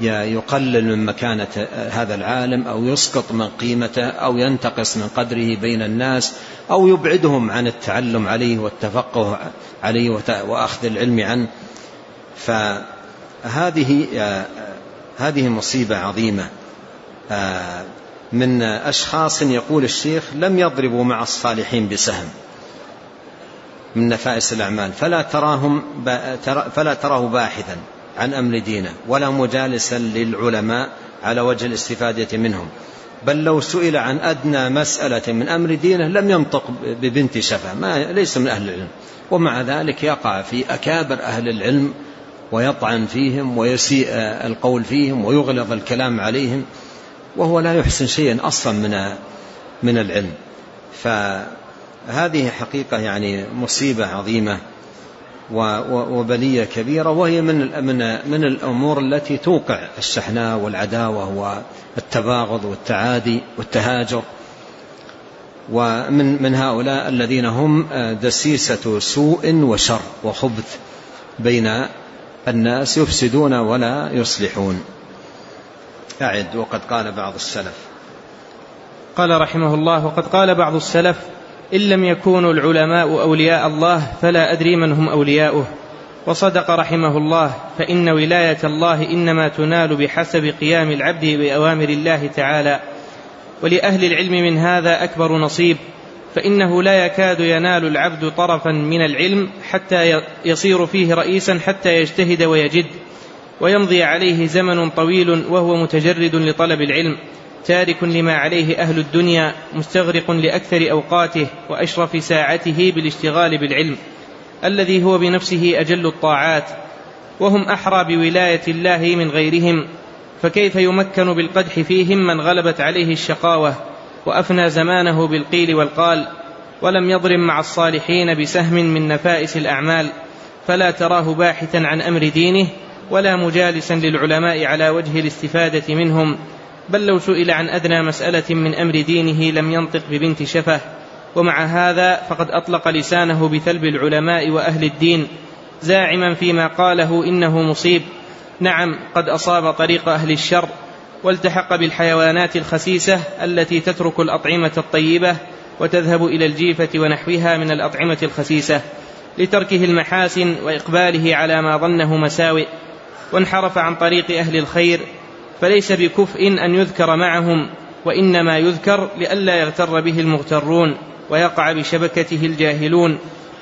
B: يقلل من مكانة هذا العالم أو يسقط من قيمته أو ينتقص من قدره بين الناس أو يبعدهم عن التعلم عليه والتفقه عليه وأخذ العلم عنه. فهذه هذه مصيبة عظيمة. من أشخاص يقول الشيخ لم يضربوا مع الصالحين بسهم. من نفائس الأعمال. فلا تراهم فلا تراه باحثا عن أمر دينه ولا مجالسا للعلماء على وجه الاستفادة منهم. بل لو سئل عن أدنى مسألة من أمر دينه لم ينطق ببنت شفا ما ليس من أهل العلم. ومع ذلك يقع في أكابر أهل العلم ويطعن فيهم ويسيء القول فيهم ويغلظ الكلام عليهم وهو لا يحسن شيئا أصلا من من العلم. فهذه حقيقة يعني مصيبة عظيمة وبلية كبيرة وهي من من من الأمور التي توقع الشحناء والعداوة والتباغض والتعادي والتهاجر. ومن من هؤلاء الذين هم دسيسة سوء وشر وخبث بين الناس يفسدون ولا يصلحون. أعد وقد قال بعض السلف.
A: قال رحمه الله وقد قال بعض السلف إن لم يكونوا العلماء أولياء الله فلا أدري من هم أولياؤه. وصدق رحمه الله فإن ولاية الله إنما تنال بحسب قيام العبد بأوامر الله تعالى. ولأهل العلم من هذا أكبر نصيب فإنه لا يكاد ينال العبد طرفا من العلم حتى يصير فيه رئيسا حتى يجتهد ويجد. ويمضي عليه زمن طويل وهو متجرد لطلب العلم. تارك لما عليه أهل الدنيا مستغرق لأكثر أوقاته وأشرف ساعته بالاشتغال بالعلم. الذي هو بنفسه أجل الطاعات وهم أحرى بولاية الله من غيرهم فكيف يمكن بالقدح فيهم من غلبت عليه الشقاوة وأفنى زمانه بالقيل والقال؟ ولم يضرم مع الصالحين بسهم من نفائس الأعمال فلا تراه باحثا عن أمر دينه ولا مجالسا للعلماء على وجه الاستفادة منهم. بل لو سئل عن أدنى مسألة من أمر دينه لم ينطق ببنت شفه. ومع هذا فقد أطلق لسانه بثلب العلماء وأهل الدين زاعما فيما قاله إنه مصيب. نعم قد أصاب طريق أهل الشر والتحق بالحيوانات الخسيسة التي تترك الأطعمة الطيبة وتذهب إلى الجيفة ونحوها من الأطعمة الخسيسة لتركه المحاسن وإقباله على ما ظنه مساوئ. وانحرف عن طريق أهل الخير فليس بكفء أن يذكر معهم وإنما يذكر لئلا يغتر به المغترون ويقع بشبكته الجاهلون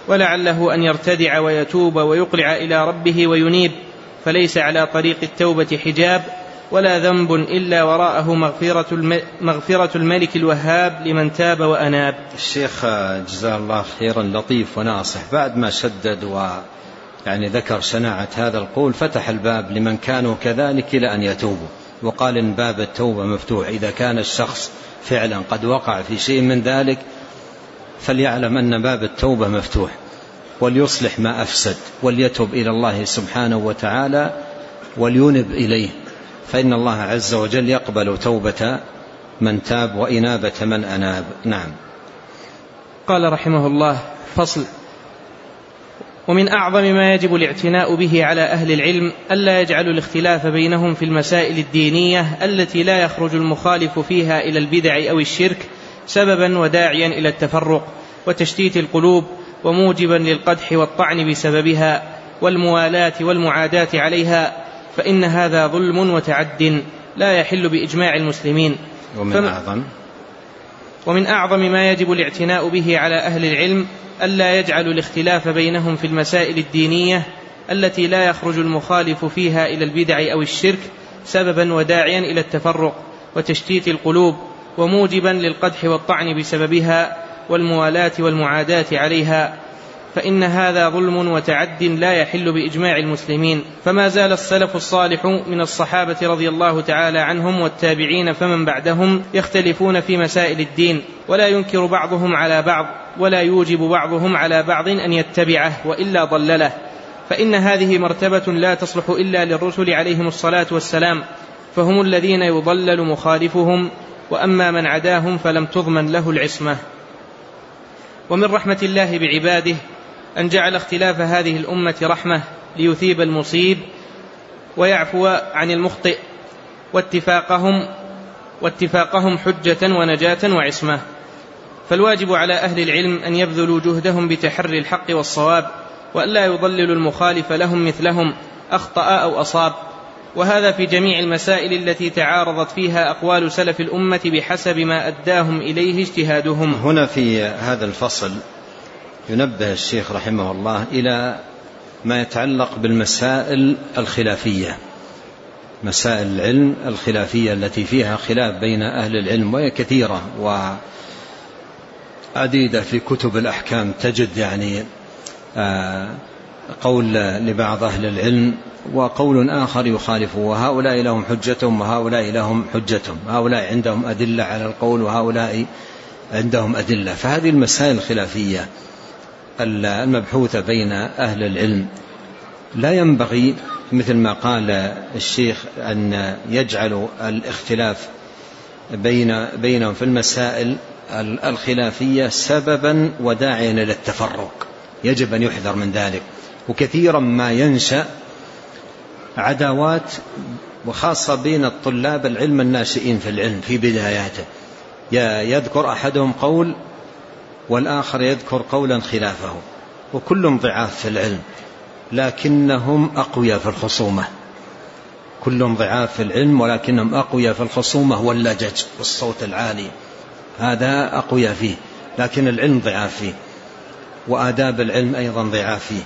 A: ولعله أن يرتدع ويتوب ويقلع إلى ربه وينيب فليس على طريق التوبة حجاب ولا ذنب إلا وراءه مغفرة, مغفرة الملك الوهاب لمن تاب وأناب.
B: الشيخ جزاه الله خيرا لطيف وناصح. بعد ما شدد و يعني ذكر شناعة هذا القول فتح الباب لمن كانوا كذلك إلى أن يتوبوا. وقال إن باب التوبة مفتوح. إذا كان الشخص فعلا قد وقع في شيء من ذلك فليعلم أن باب التوبة مفتوح وليصلح ما أفسد وليتب إلى الله سبحانه وتعالى ولينب إليه. فإن الله عز وجل يقبل توبة من تاب وإنابة من أناب. نعم.
A: قال رحمه الله فصل ومن أعظم ما يجب الاعتناء به على أهل العلم ألا يجعلوا الاختلاف بينهم في المسائل الدينية التي لا يخرج المخالف فيها إلى البدع أو الشرك سببا وداعيا إلى التفرق وتشتيت القلوب وموجبا للقدح والطعن بسببها والموالاة والمعاداة عليها فإن هذا ظلم وتعد لا يحل بإجماع المسلمين.
B: ومن أعظم؟
A: ومن أعظم ما يجب الاعتناء به على أهل العلم ألا يجعلوا الاختلاف بينهم في المسائل الدينية التي لا يخرج المخالف فيها إلى البدع أو الشرك سببا وداعيا إلى التفرق وتشتيت القلوب وموجبا للقدح والطعن بسببها والموالاة والمعاداة عليها فإن هذا ظلم وتعد لا يحل بإجماع المسلمين. فما زال السلف الصالح من الصحابة رضي الله تعالى عنهم والتابعين فمن بعدهم يختلفون في مسائل الدين ولا ينكر بعضهم على بعض ولا يوجب بعضهم على بعض أن يتبعه وإلا ضلله. فإن هذه مرتبة لا تصلح إلا للرسل عليهم الصلاة والسلام فهم الذين يضلل مخالفهم وأما من عداهم فلم تضمن له العصمة. ومن رحمة الله بعباده أن جعل اختلاف هذه الأمة رحمة ليثيب المصيب ويعفو عن المخطئ واتفاقهم واتفاقهم حجة ونجاة وعصمة. فالواجب على أهل العلم أن يبذلوا جهدهم بتحري الحق والصواب وألا يضللوا المخالف لهم مثلهم أخطأ أو أصاب. وهذا في جميع المسائل التي تعارضت فيها أقوال سلف الأمة بحسب ما أداهم إليه اجتهادهم.
B: هنا في هذا الفصل ينبه الشيخ رحمه الله إلى ما يتعلق بالمسائل الخلافية مسائل العلم الخلافية التي فيها خلاف بين أهل العلم وهي كثيرة وعديدة في كتب الأحكام تجد يعني آه، قول لبعض أهل العلم وقول آخر يخالفه وهؤلاء لهم حجتهم وهؤلاء لهم حجتهم هؤلاء عندهم أدلة على القول وهؤلاء عندهم أدلة. فهذه المسائل الخلافية المبحوثة بين أهل العلم. لا ينبغي مثل ما قال الشيخ أن يجعلوا الاختلاف بين بينهم في المسائل الخلافية سببا وداعيا إلى التفرق. يجب أن يحذر من ذلك. وكثيرا ما ينشأ عداوات وخاصة بين الطلاب العلم الناشئين في العلم في بداياته. يذكر أحدهم قول والآخر يذكر قولا خلافه وكل ضعاف في العلم لكنهم أقوياء في الخصومة. كلهم ضعاف في العلم ولكنهم أقوياء في الخصومة واللجج والصوت العالي. هذا أقوياء فيه لكن العلم ضعاف فيه وآداب العلم أيضا ضعاف فيه.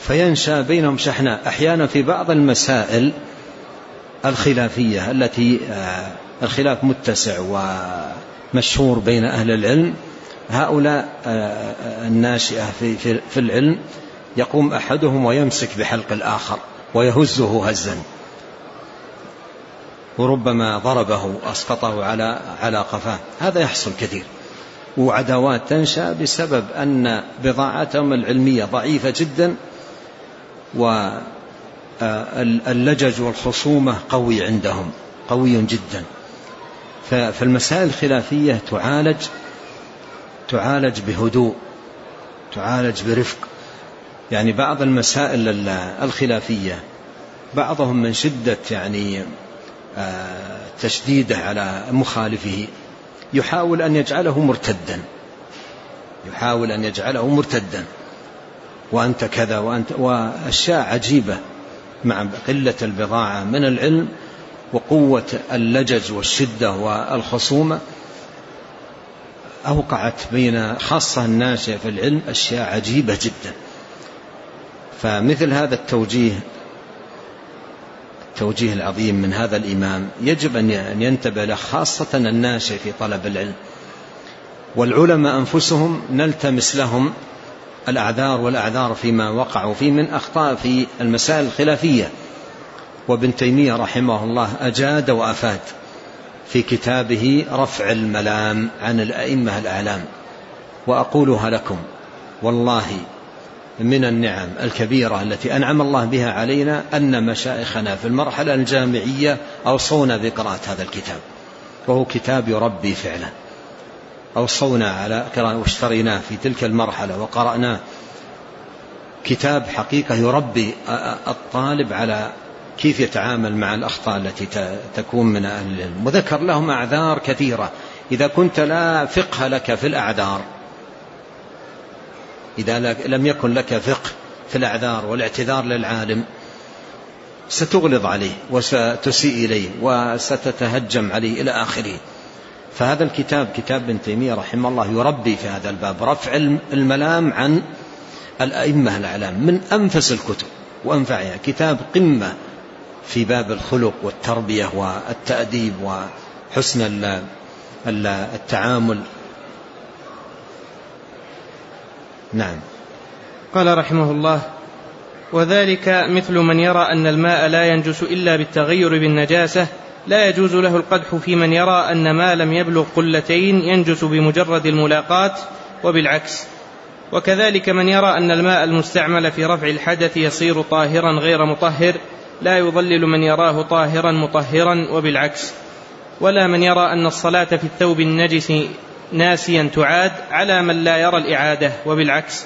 B: فينشأ بينهم شحناء أحيانا في بعض المسائل الخلافية التي آه، الخلاف متسع ومشهور بين أهل العلم هؤلاء آه، آه، الناشئة في, في, العلم يقوم أحدهم ويمسك بحلق الآخر ويهزه هزا. وربما ضربه أسقطه على على قفاه. هذا يحصل كثير. وعداوات تنشأ بسبب أن بضاعتهم العلمية ضعيفة جدا واللجج والخصومة قوي عندهم قوي جدا. فالمسائل الخلافية تعالج تعالج بهدوء تعالج برفق. يعني بعض المسائل الخلافية بعضهم من شدة يعني آه، تشديده على مخالفه. يحاول أن يجعله مرتدا. يحاول أن يجعله مرتدا. وأنت كذا وأنت وأشياء عجيبة مع قلة البضاعة من العلم وقوة اللجج والشدة والخصومة. أوقعت بين خاصة الناشئة في العلم أشياء عجيبة جدا. فمثل هذا التوجيه التوجيه العظيم من هذا الإمام يجب أن ينتبه له خاصة الناشئ في طلب العلم. والعلماء أنفسهم نلتمس لهم الأعذار والأعذار فيما وقعوا فيه من أخطاء في المسائل الخلافية. وابن تيمية رحمه الله أجاد وأفاد. في كتابه رفع الملام عن الأئمة الأعلام وأقولها لكم والله من النعم الكبيرة التي أنعم الله بها علينا أن مشايخنا في المرحلة الجامعية أوصونا بقراءة هذا الكتاب وهو كتاب يربي فعلا. أوصونا على واشتريناه في تلك المرحلة وقرأناه كتاب حقيقة يربي الطالب على كيف يتعامل مع الأخطاء التي تكون من أهل العلم. وذكر لهم أعذار كثيرة. إذا كنت لا فقه لك في الأعذار. إذا لم يكن لك فقه في الأعذار والاعتذار للعالم ستغلظ عليه وستسيء إليه وستتهجم عليه إلى آخره. فهذا الكتاب كتاب ابن تيمية رحمه الله يربي في هذا الباب رفع الملام عن الأئمة الأعلام من أنفس الكتب وأنفعها. كتاب قمة في باب الخلق والتربية والتأديب وحسن التعامل.
A: نعم. قال رحمه الله وذلك مثل من يرى أن الماء لا ينجس إلا بالتغير بالنجاسة لا يجوز له القدح في من يرى أن ما لم يبلغ قلتين ينجس بمجرد الملاقاة وبالعكس. وكذلك من يرى أن الماء المستعمل في رفع الحدث يصير طاهرا غير مطهر لا يضلل من يراه طاهرا مطهرا وبالعكس. ولا من يرى أن الصلاة في الثوب النجس ناسيا تعاد على من لا يرى الإعادة وبالعكس.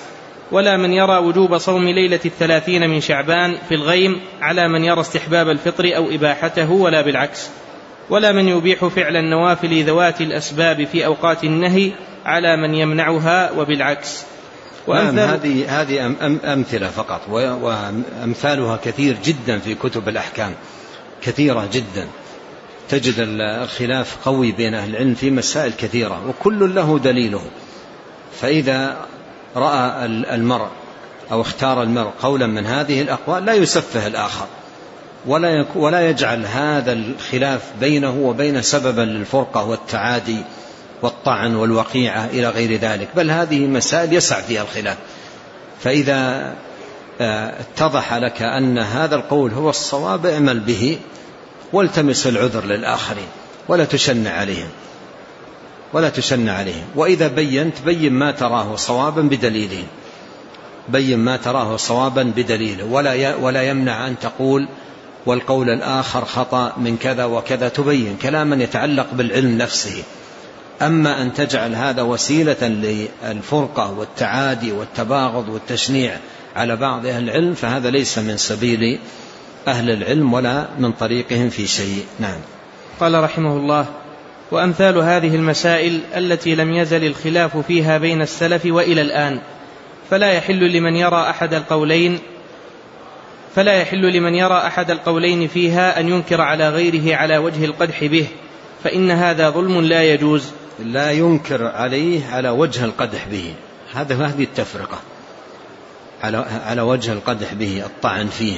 A: ولا من يرى وجوب صوم ليلة الثلاثين من شعبان في الغيم على من يرى استحباب الفطر أو إباحته ولا بالعكس. ولا من يبيح فعل النوافل ذوات الأسباب في أوقات النهي على من يمنعها وبالعكس.
B: نعم هذه هذه أمثلة فقط وأمثالها كثير جدا في كتب الأحكام كثيرة جدا. تجد الخلاف قوي بين أهل العلم في مسائل كثيرة وكل له دليله. فإذا رأى المرء أو اختار المرء قولا من هذه الأقوال لا يسفه الآخر ولا ولا يجعل هذا الخلاف بينه وبين سببا للفرقة والتعادي. والطعن والوقيعة إلى غير ذلك بل هذه مسائل يسع فيها الخلاف. فإذا آه، اتضح لك أن هذا القول هو الصواب اعمل به والتمس العذر للآخرين ولا تشن عليهم. ولا تشن عليهم. وإذا بينت بين ما تراه صوابا بدليله. بين ما تراه صوابا بدليله. ولا ولا يمنع أن تقول والقول الآخر خطأ من كذا وكذا تبين كلاما يتعلق بالعلم نفسه. أما أن تجعل هذا وسيلة للفرقة والتعادي والتباغض والتشنيع على بعض أهل العلم فهذا ليس من سبيل أهل العلم ولا من طريقهم في شيء. نعم.
A: قال رحمه الله وأمثال هذه المسائل التي لم يزل الخلاف فيها بين السلف وإلى الآن فلا يحل لمن يرى أحد القولين فلا يحل لمن يرى أحد القولين فيها أن ينكر على غيره على وجه القدح به فإن هذا ظلم لا يجوز.
B: لا ينكر عليه على وجه القدح به. هذا هذه التفرقة. على على وجه القدح به الطعن فيه.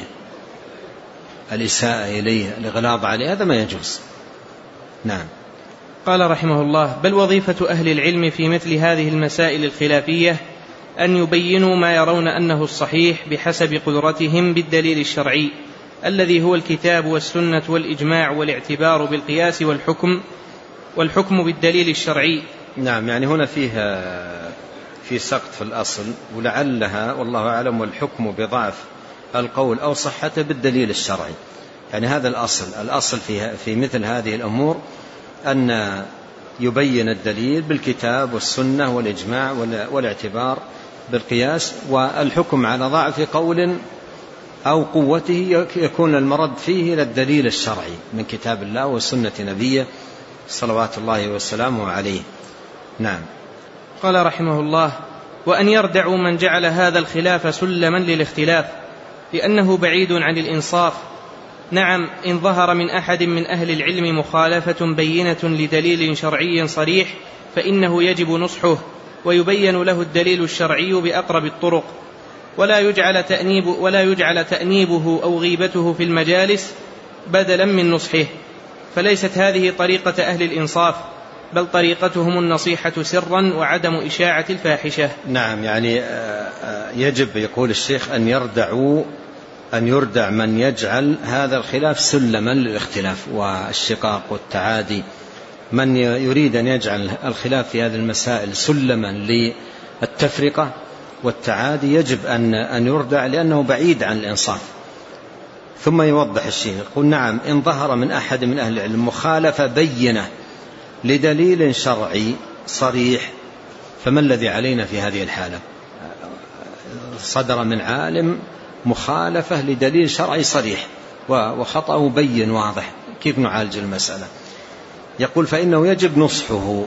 B: الإساءة إليه الإغلاظ عليه هذا ما يجوز. نعم.
A: قال رحمه الله بل وظيفة أهل العلم في مثل هذه المسائل الخلافية أن يبينوا ما يرون أنه الصحيح بحسب قدرتهم بالدليل الشرعي الذي هو الكتاب والسنة والإجماع والاعتبار بالقياس والحكم والحكم بالدليل الشرعي.
B: نعم يعني هنا فيه في سقط في الأصل ولعلها والله أعلم والحكم بضعف القول أو صحته بالدليل الشرعي. يعني هذا الأصل الأصل في, في مثل هذه الأمور أن يبين الدليل بالكتاب والسنة والإجماع والاعتبار بالقياس والحكم على ضعف قول أو قوته يكون المرد فيه إلى الدليل الشرعي من كتاب الله وسنة نبيه صلوات الله وسلامه عليه. نعم.
A: قال رحمه الله وأن يردعوا من جعل هذا الخلاف سلما للاختلاف لأنه بعيد عن الإنصاف. نعم إن ظهر من أحد من أهل العلم مخالفة بينة لدليل شرعي صريح فإنه يجب نصحه ويبين له الدليل الشرعي بأقرب الطرق. ولا يجعل تأنيب ولا يجعل تأنيبه أو غيبته في المجالس بدلا من نصحه. فليست هذه طريقة أهل الإنصاف بل طريقتهم النصيحة سرا وعدم إشاعة الفاحشة.
B: نعم يعني آه، آه، يجب يقول الشيخ أن يردعوا أن يردع من يجعل هذا الخلاف سلما للاختلاف والشقاق والتعادي. من يريد أن يجعل الخلاف في هذه المسائل سلما للتفرقة والتعادي يجب أن أن يردع لأنه بعيد عن الإنصاف. ثم يوضح الشيخ يقول نعم إن ظهر من أحد من أهل العلم مخالفة بينة لدليل شرعي صريح فما الذي علينا في هذه الحالة؟ صدر من عالم مخالفة لدليل شرعي صريح وخطأه بين واضح. كيف نعالج المسألة؟ يقول فإنه يجب نصحه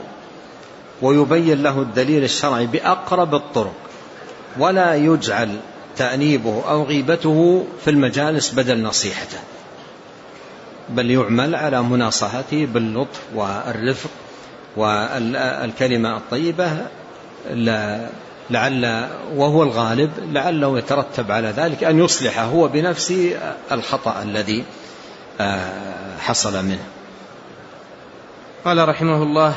B: ويبين له الدليل الشرعي بأقرب الطرق ولا يجعل تأنيبه أو غيبته في المجالس بدل نصيحته. بل يعمل على مناصحته باللطف والرفق والكلمة الطيبة لعل وهو الغالب لعله يترتب على ذلك أن يصلح هو بنفسه الخطأ الذي آه، حصل منه.
A: قال رحمه الله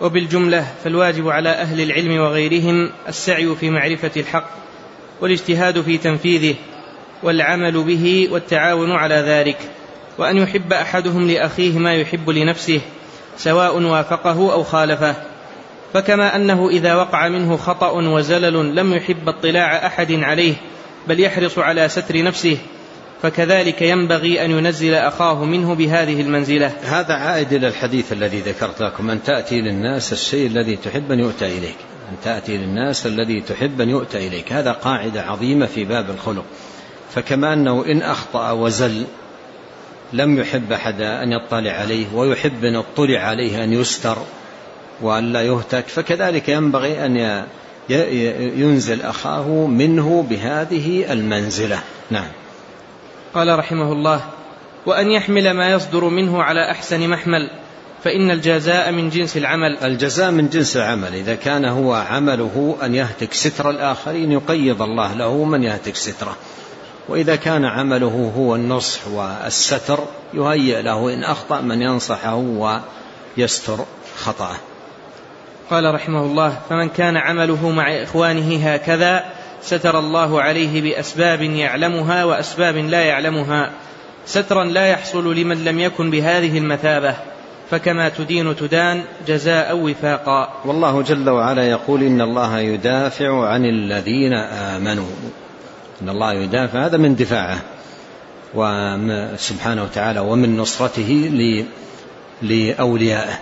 A: وبالجملة فالواجب على أهل العلم وغيرهم السعي في معرفة الحق. والاجتهاد في تنفيذه والعمل به والتعاون على ذلك وأن يحب أحدهم لأخيه ما يحب لنفسه سواء وافقه أو خالفه. فكما أنه إذا وقع منه خطأ وزلل لم يحب اطلاع أحد عليه بل يحرص على ستر نفسه فكذلك ينبغي أن ينزل أخاه منه بهذه المنزلة.
B: هذا عائد إلى الحديث الذي ذكرت لكم أن تأتي للناس الشيء الذي تحب أن يؤتى إليك. أن تأتي للناس الذي تحب أن يؤتى إليك. هذا قاعدة عظيمة في باب الخلق. فكما أنه إن أخطأ وزل لم يحب أحد أن يطلع عليه ويحب أن يطلع عليه أن يستر وأن لا يهتك فكذلك ينبغي أن ينزل أخاه منه بهذه المنزلة. نعم.
A: قال رحمه الله وأن يحمل ما يصدر منه على أحسن محمل فإن الجزاء من جنس العمل.
B: الجزاء من جنس العمل إذا كان هو عمله أن يهتك ستر الآخرين يقيض الله له من يهتك ستره. وإذا كان عمله هو النصح والستر يهيئ له إن أخطأ من ينصحه ويستر خطأه.
A: قال رحمه الله فمن كان عمله مع إخوانه هكذا ستر الله عليه بأسباب يعلمها وأسباب لا يعلمها. سترا لا يحصل لمن لم يكن بهذه المثابة. فكما تدين تدان جزاء وفاقا.
B: والله جل وعلا يقول إن الله يدافع عن الذين آمنوا. إن الله يدافع هذا من دفاعه. سبحانه وتعالى ومن نصرته لأوليائه.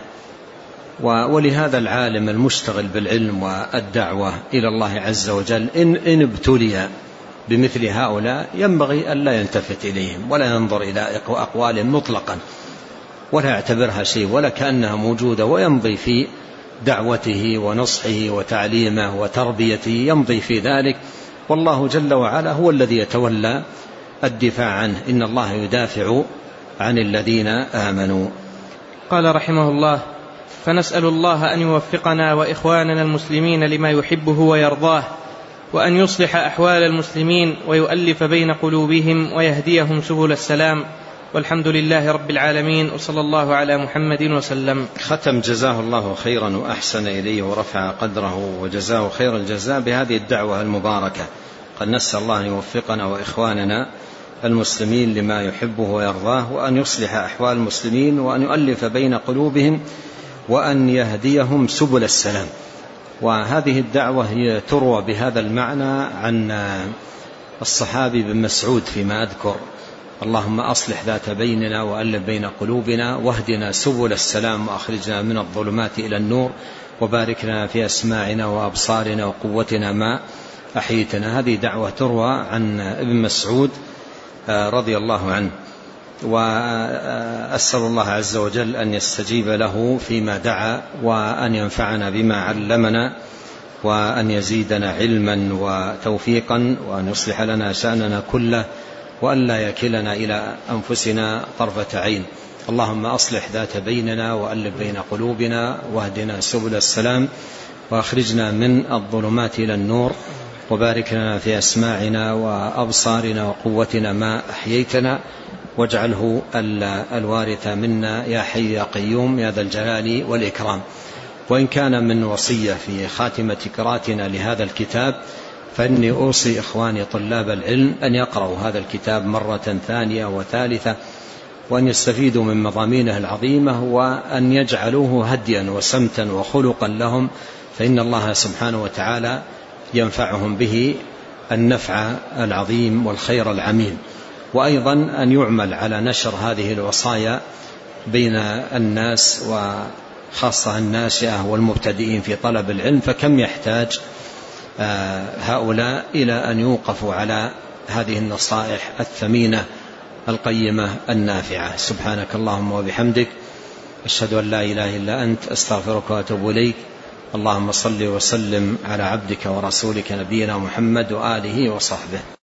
B: ولهذا العالم المشتغل بالعلم والدعوة إلى الله عز وجل إن, إن ابتلي بمثل هؤلاء ينبغي أن لا يلتفت إليهم ولا ينظر إلى أقوالهم مطلقا. ولا يعتبرها شيء ولا كأنها موجودة ويمضي في دعوته ونصحه وتعليمه وتربيته يمضي في ذلك. والله جل وعلا هو الذي يتولى الدفاع عنه. إن الله يدافع عن الذين آمنوا.
A: قال رحمه الله فنسأل الله أن يوفقنا وإخواننا المسلمين لما يحبه ويرضاه وأن يصلح أحوال المسلمين ويؤلف بين قلوبهم ويهديهم سبل السلام والحمد لله رب العالمين وصلى الله على محمد وسلم.
B: ختم جزاه الله خيرا وأحسن إليه ورفع قدره وجزاه خير الجزاء بهذه الدعوة المباركة. قد نسأل الله أن يوفقنا وإخواننا المسلمين لما يحبه ويرضاه وأن يصلح أحوال المسلمين وأن يؤلف بين قلوبهم وأن يهديهم سبل السلام. وهذه الدعوة هي تروى بهذا المعنى عن الصحابي بن مسعود فيما أذكر. اللهم أصلح ذات بيننا وألف بين قلوبنا واهدنا سبل السلام وأخرجنا من الظلمات إلى النور وبارك لنا في أسماعنا وأبصارنا وقوتنا ما أحيتنا. هذه دعوة تروى عن ابن مسعود آه، رضي الله عنه. وأسأل الله عز وجل أن يستجيب له فيما دعا وأن ينفعنا بما علمنا وأن يزيدنا علما وتوفيقا وأن يصلح لنا شأننا كله. وأن لا يكلنا إلى أنفسنا طرفة عين. اللهم أصلح ذات بيننا وألف بين قلوبنا واهدنا سبل السلام وأخرجنا من الظلمات إلى النور وبارك لنا في أسماعنا وأبصارنا وقوتنا ما أحييتنا واجعله الوارث منا يا حي يا قيوم يا ذا الجلال والإكرام. وإن كان من وصية في خاتمة قراءتنا لهذا الكتاب فإني أوصي إخواني طلاب العلم أن يقرأوا هذا الكتاب مرة ثانية وثالثة وأن يستفيدوا من مضامينه العظيمة وأن يجعلوه هديا وسمتا وخلقا لهم فإن الله سبحانه وتعالى ينفعهم به النفع العظيم والخير العميم. وأيضا أن يعمل على نشر هذه الوصايا بين الناس وخاصة الناشئة والمبتدئين في طلب العلم فكم يحتاج هؤلاء إلى أن يوقفوا على هذه النصائح الثمينة القيمة النافعة. سبحانك اللهم وبحمدك أشهد أن لا إله إلا أنت أستغفرك وأتوب إليك. اللهم صل وسلم على عبدك ورسولك نبينا محمد وآله وصحبه.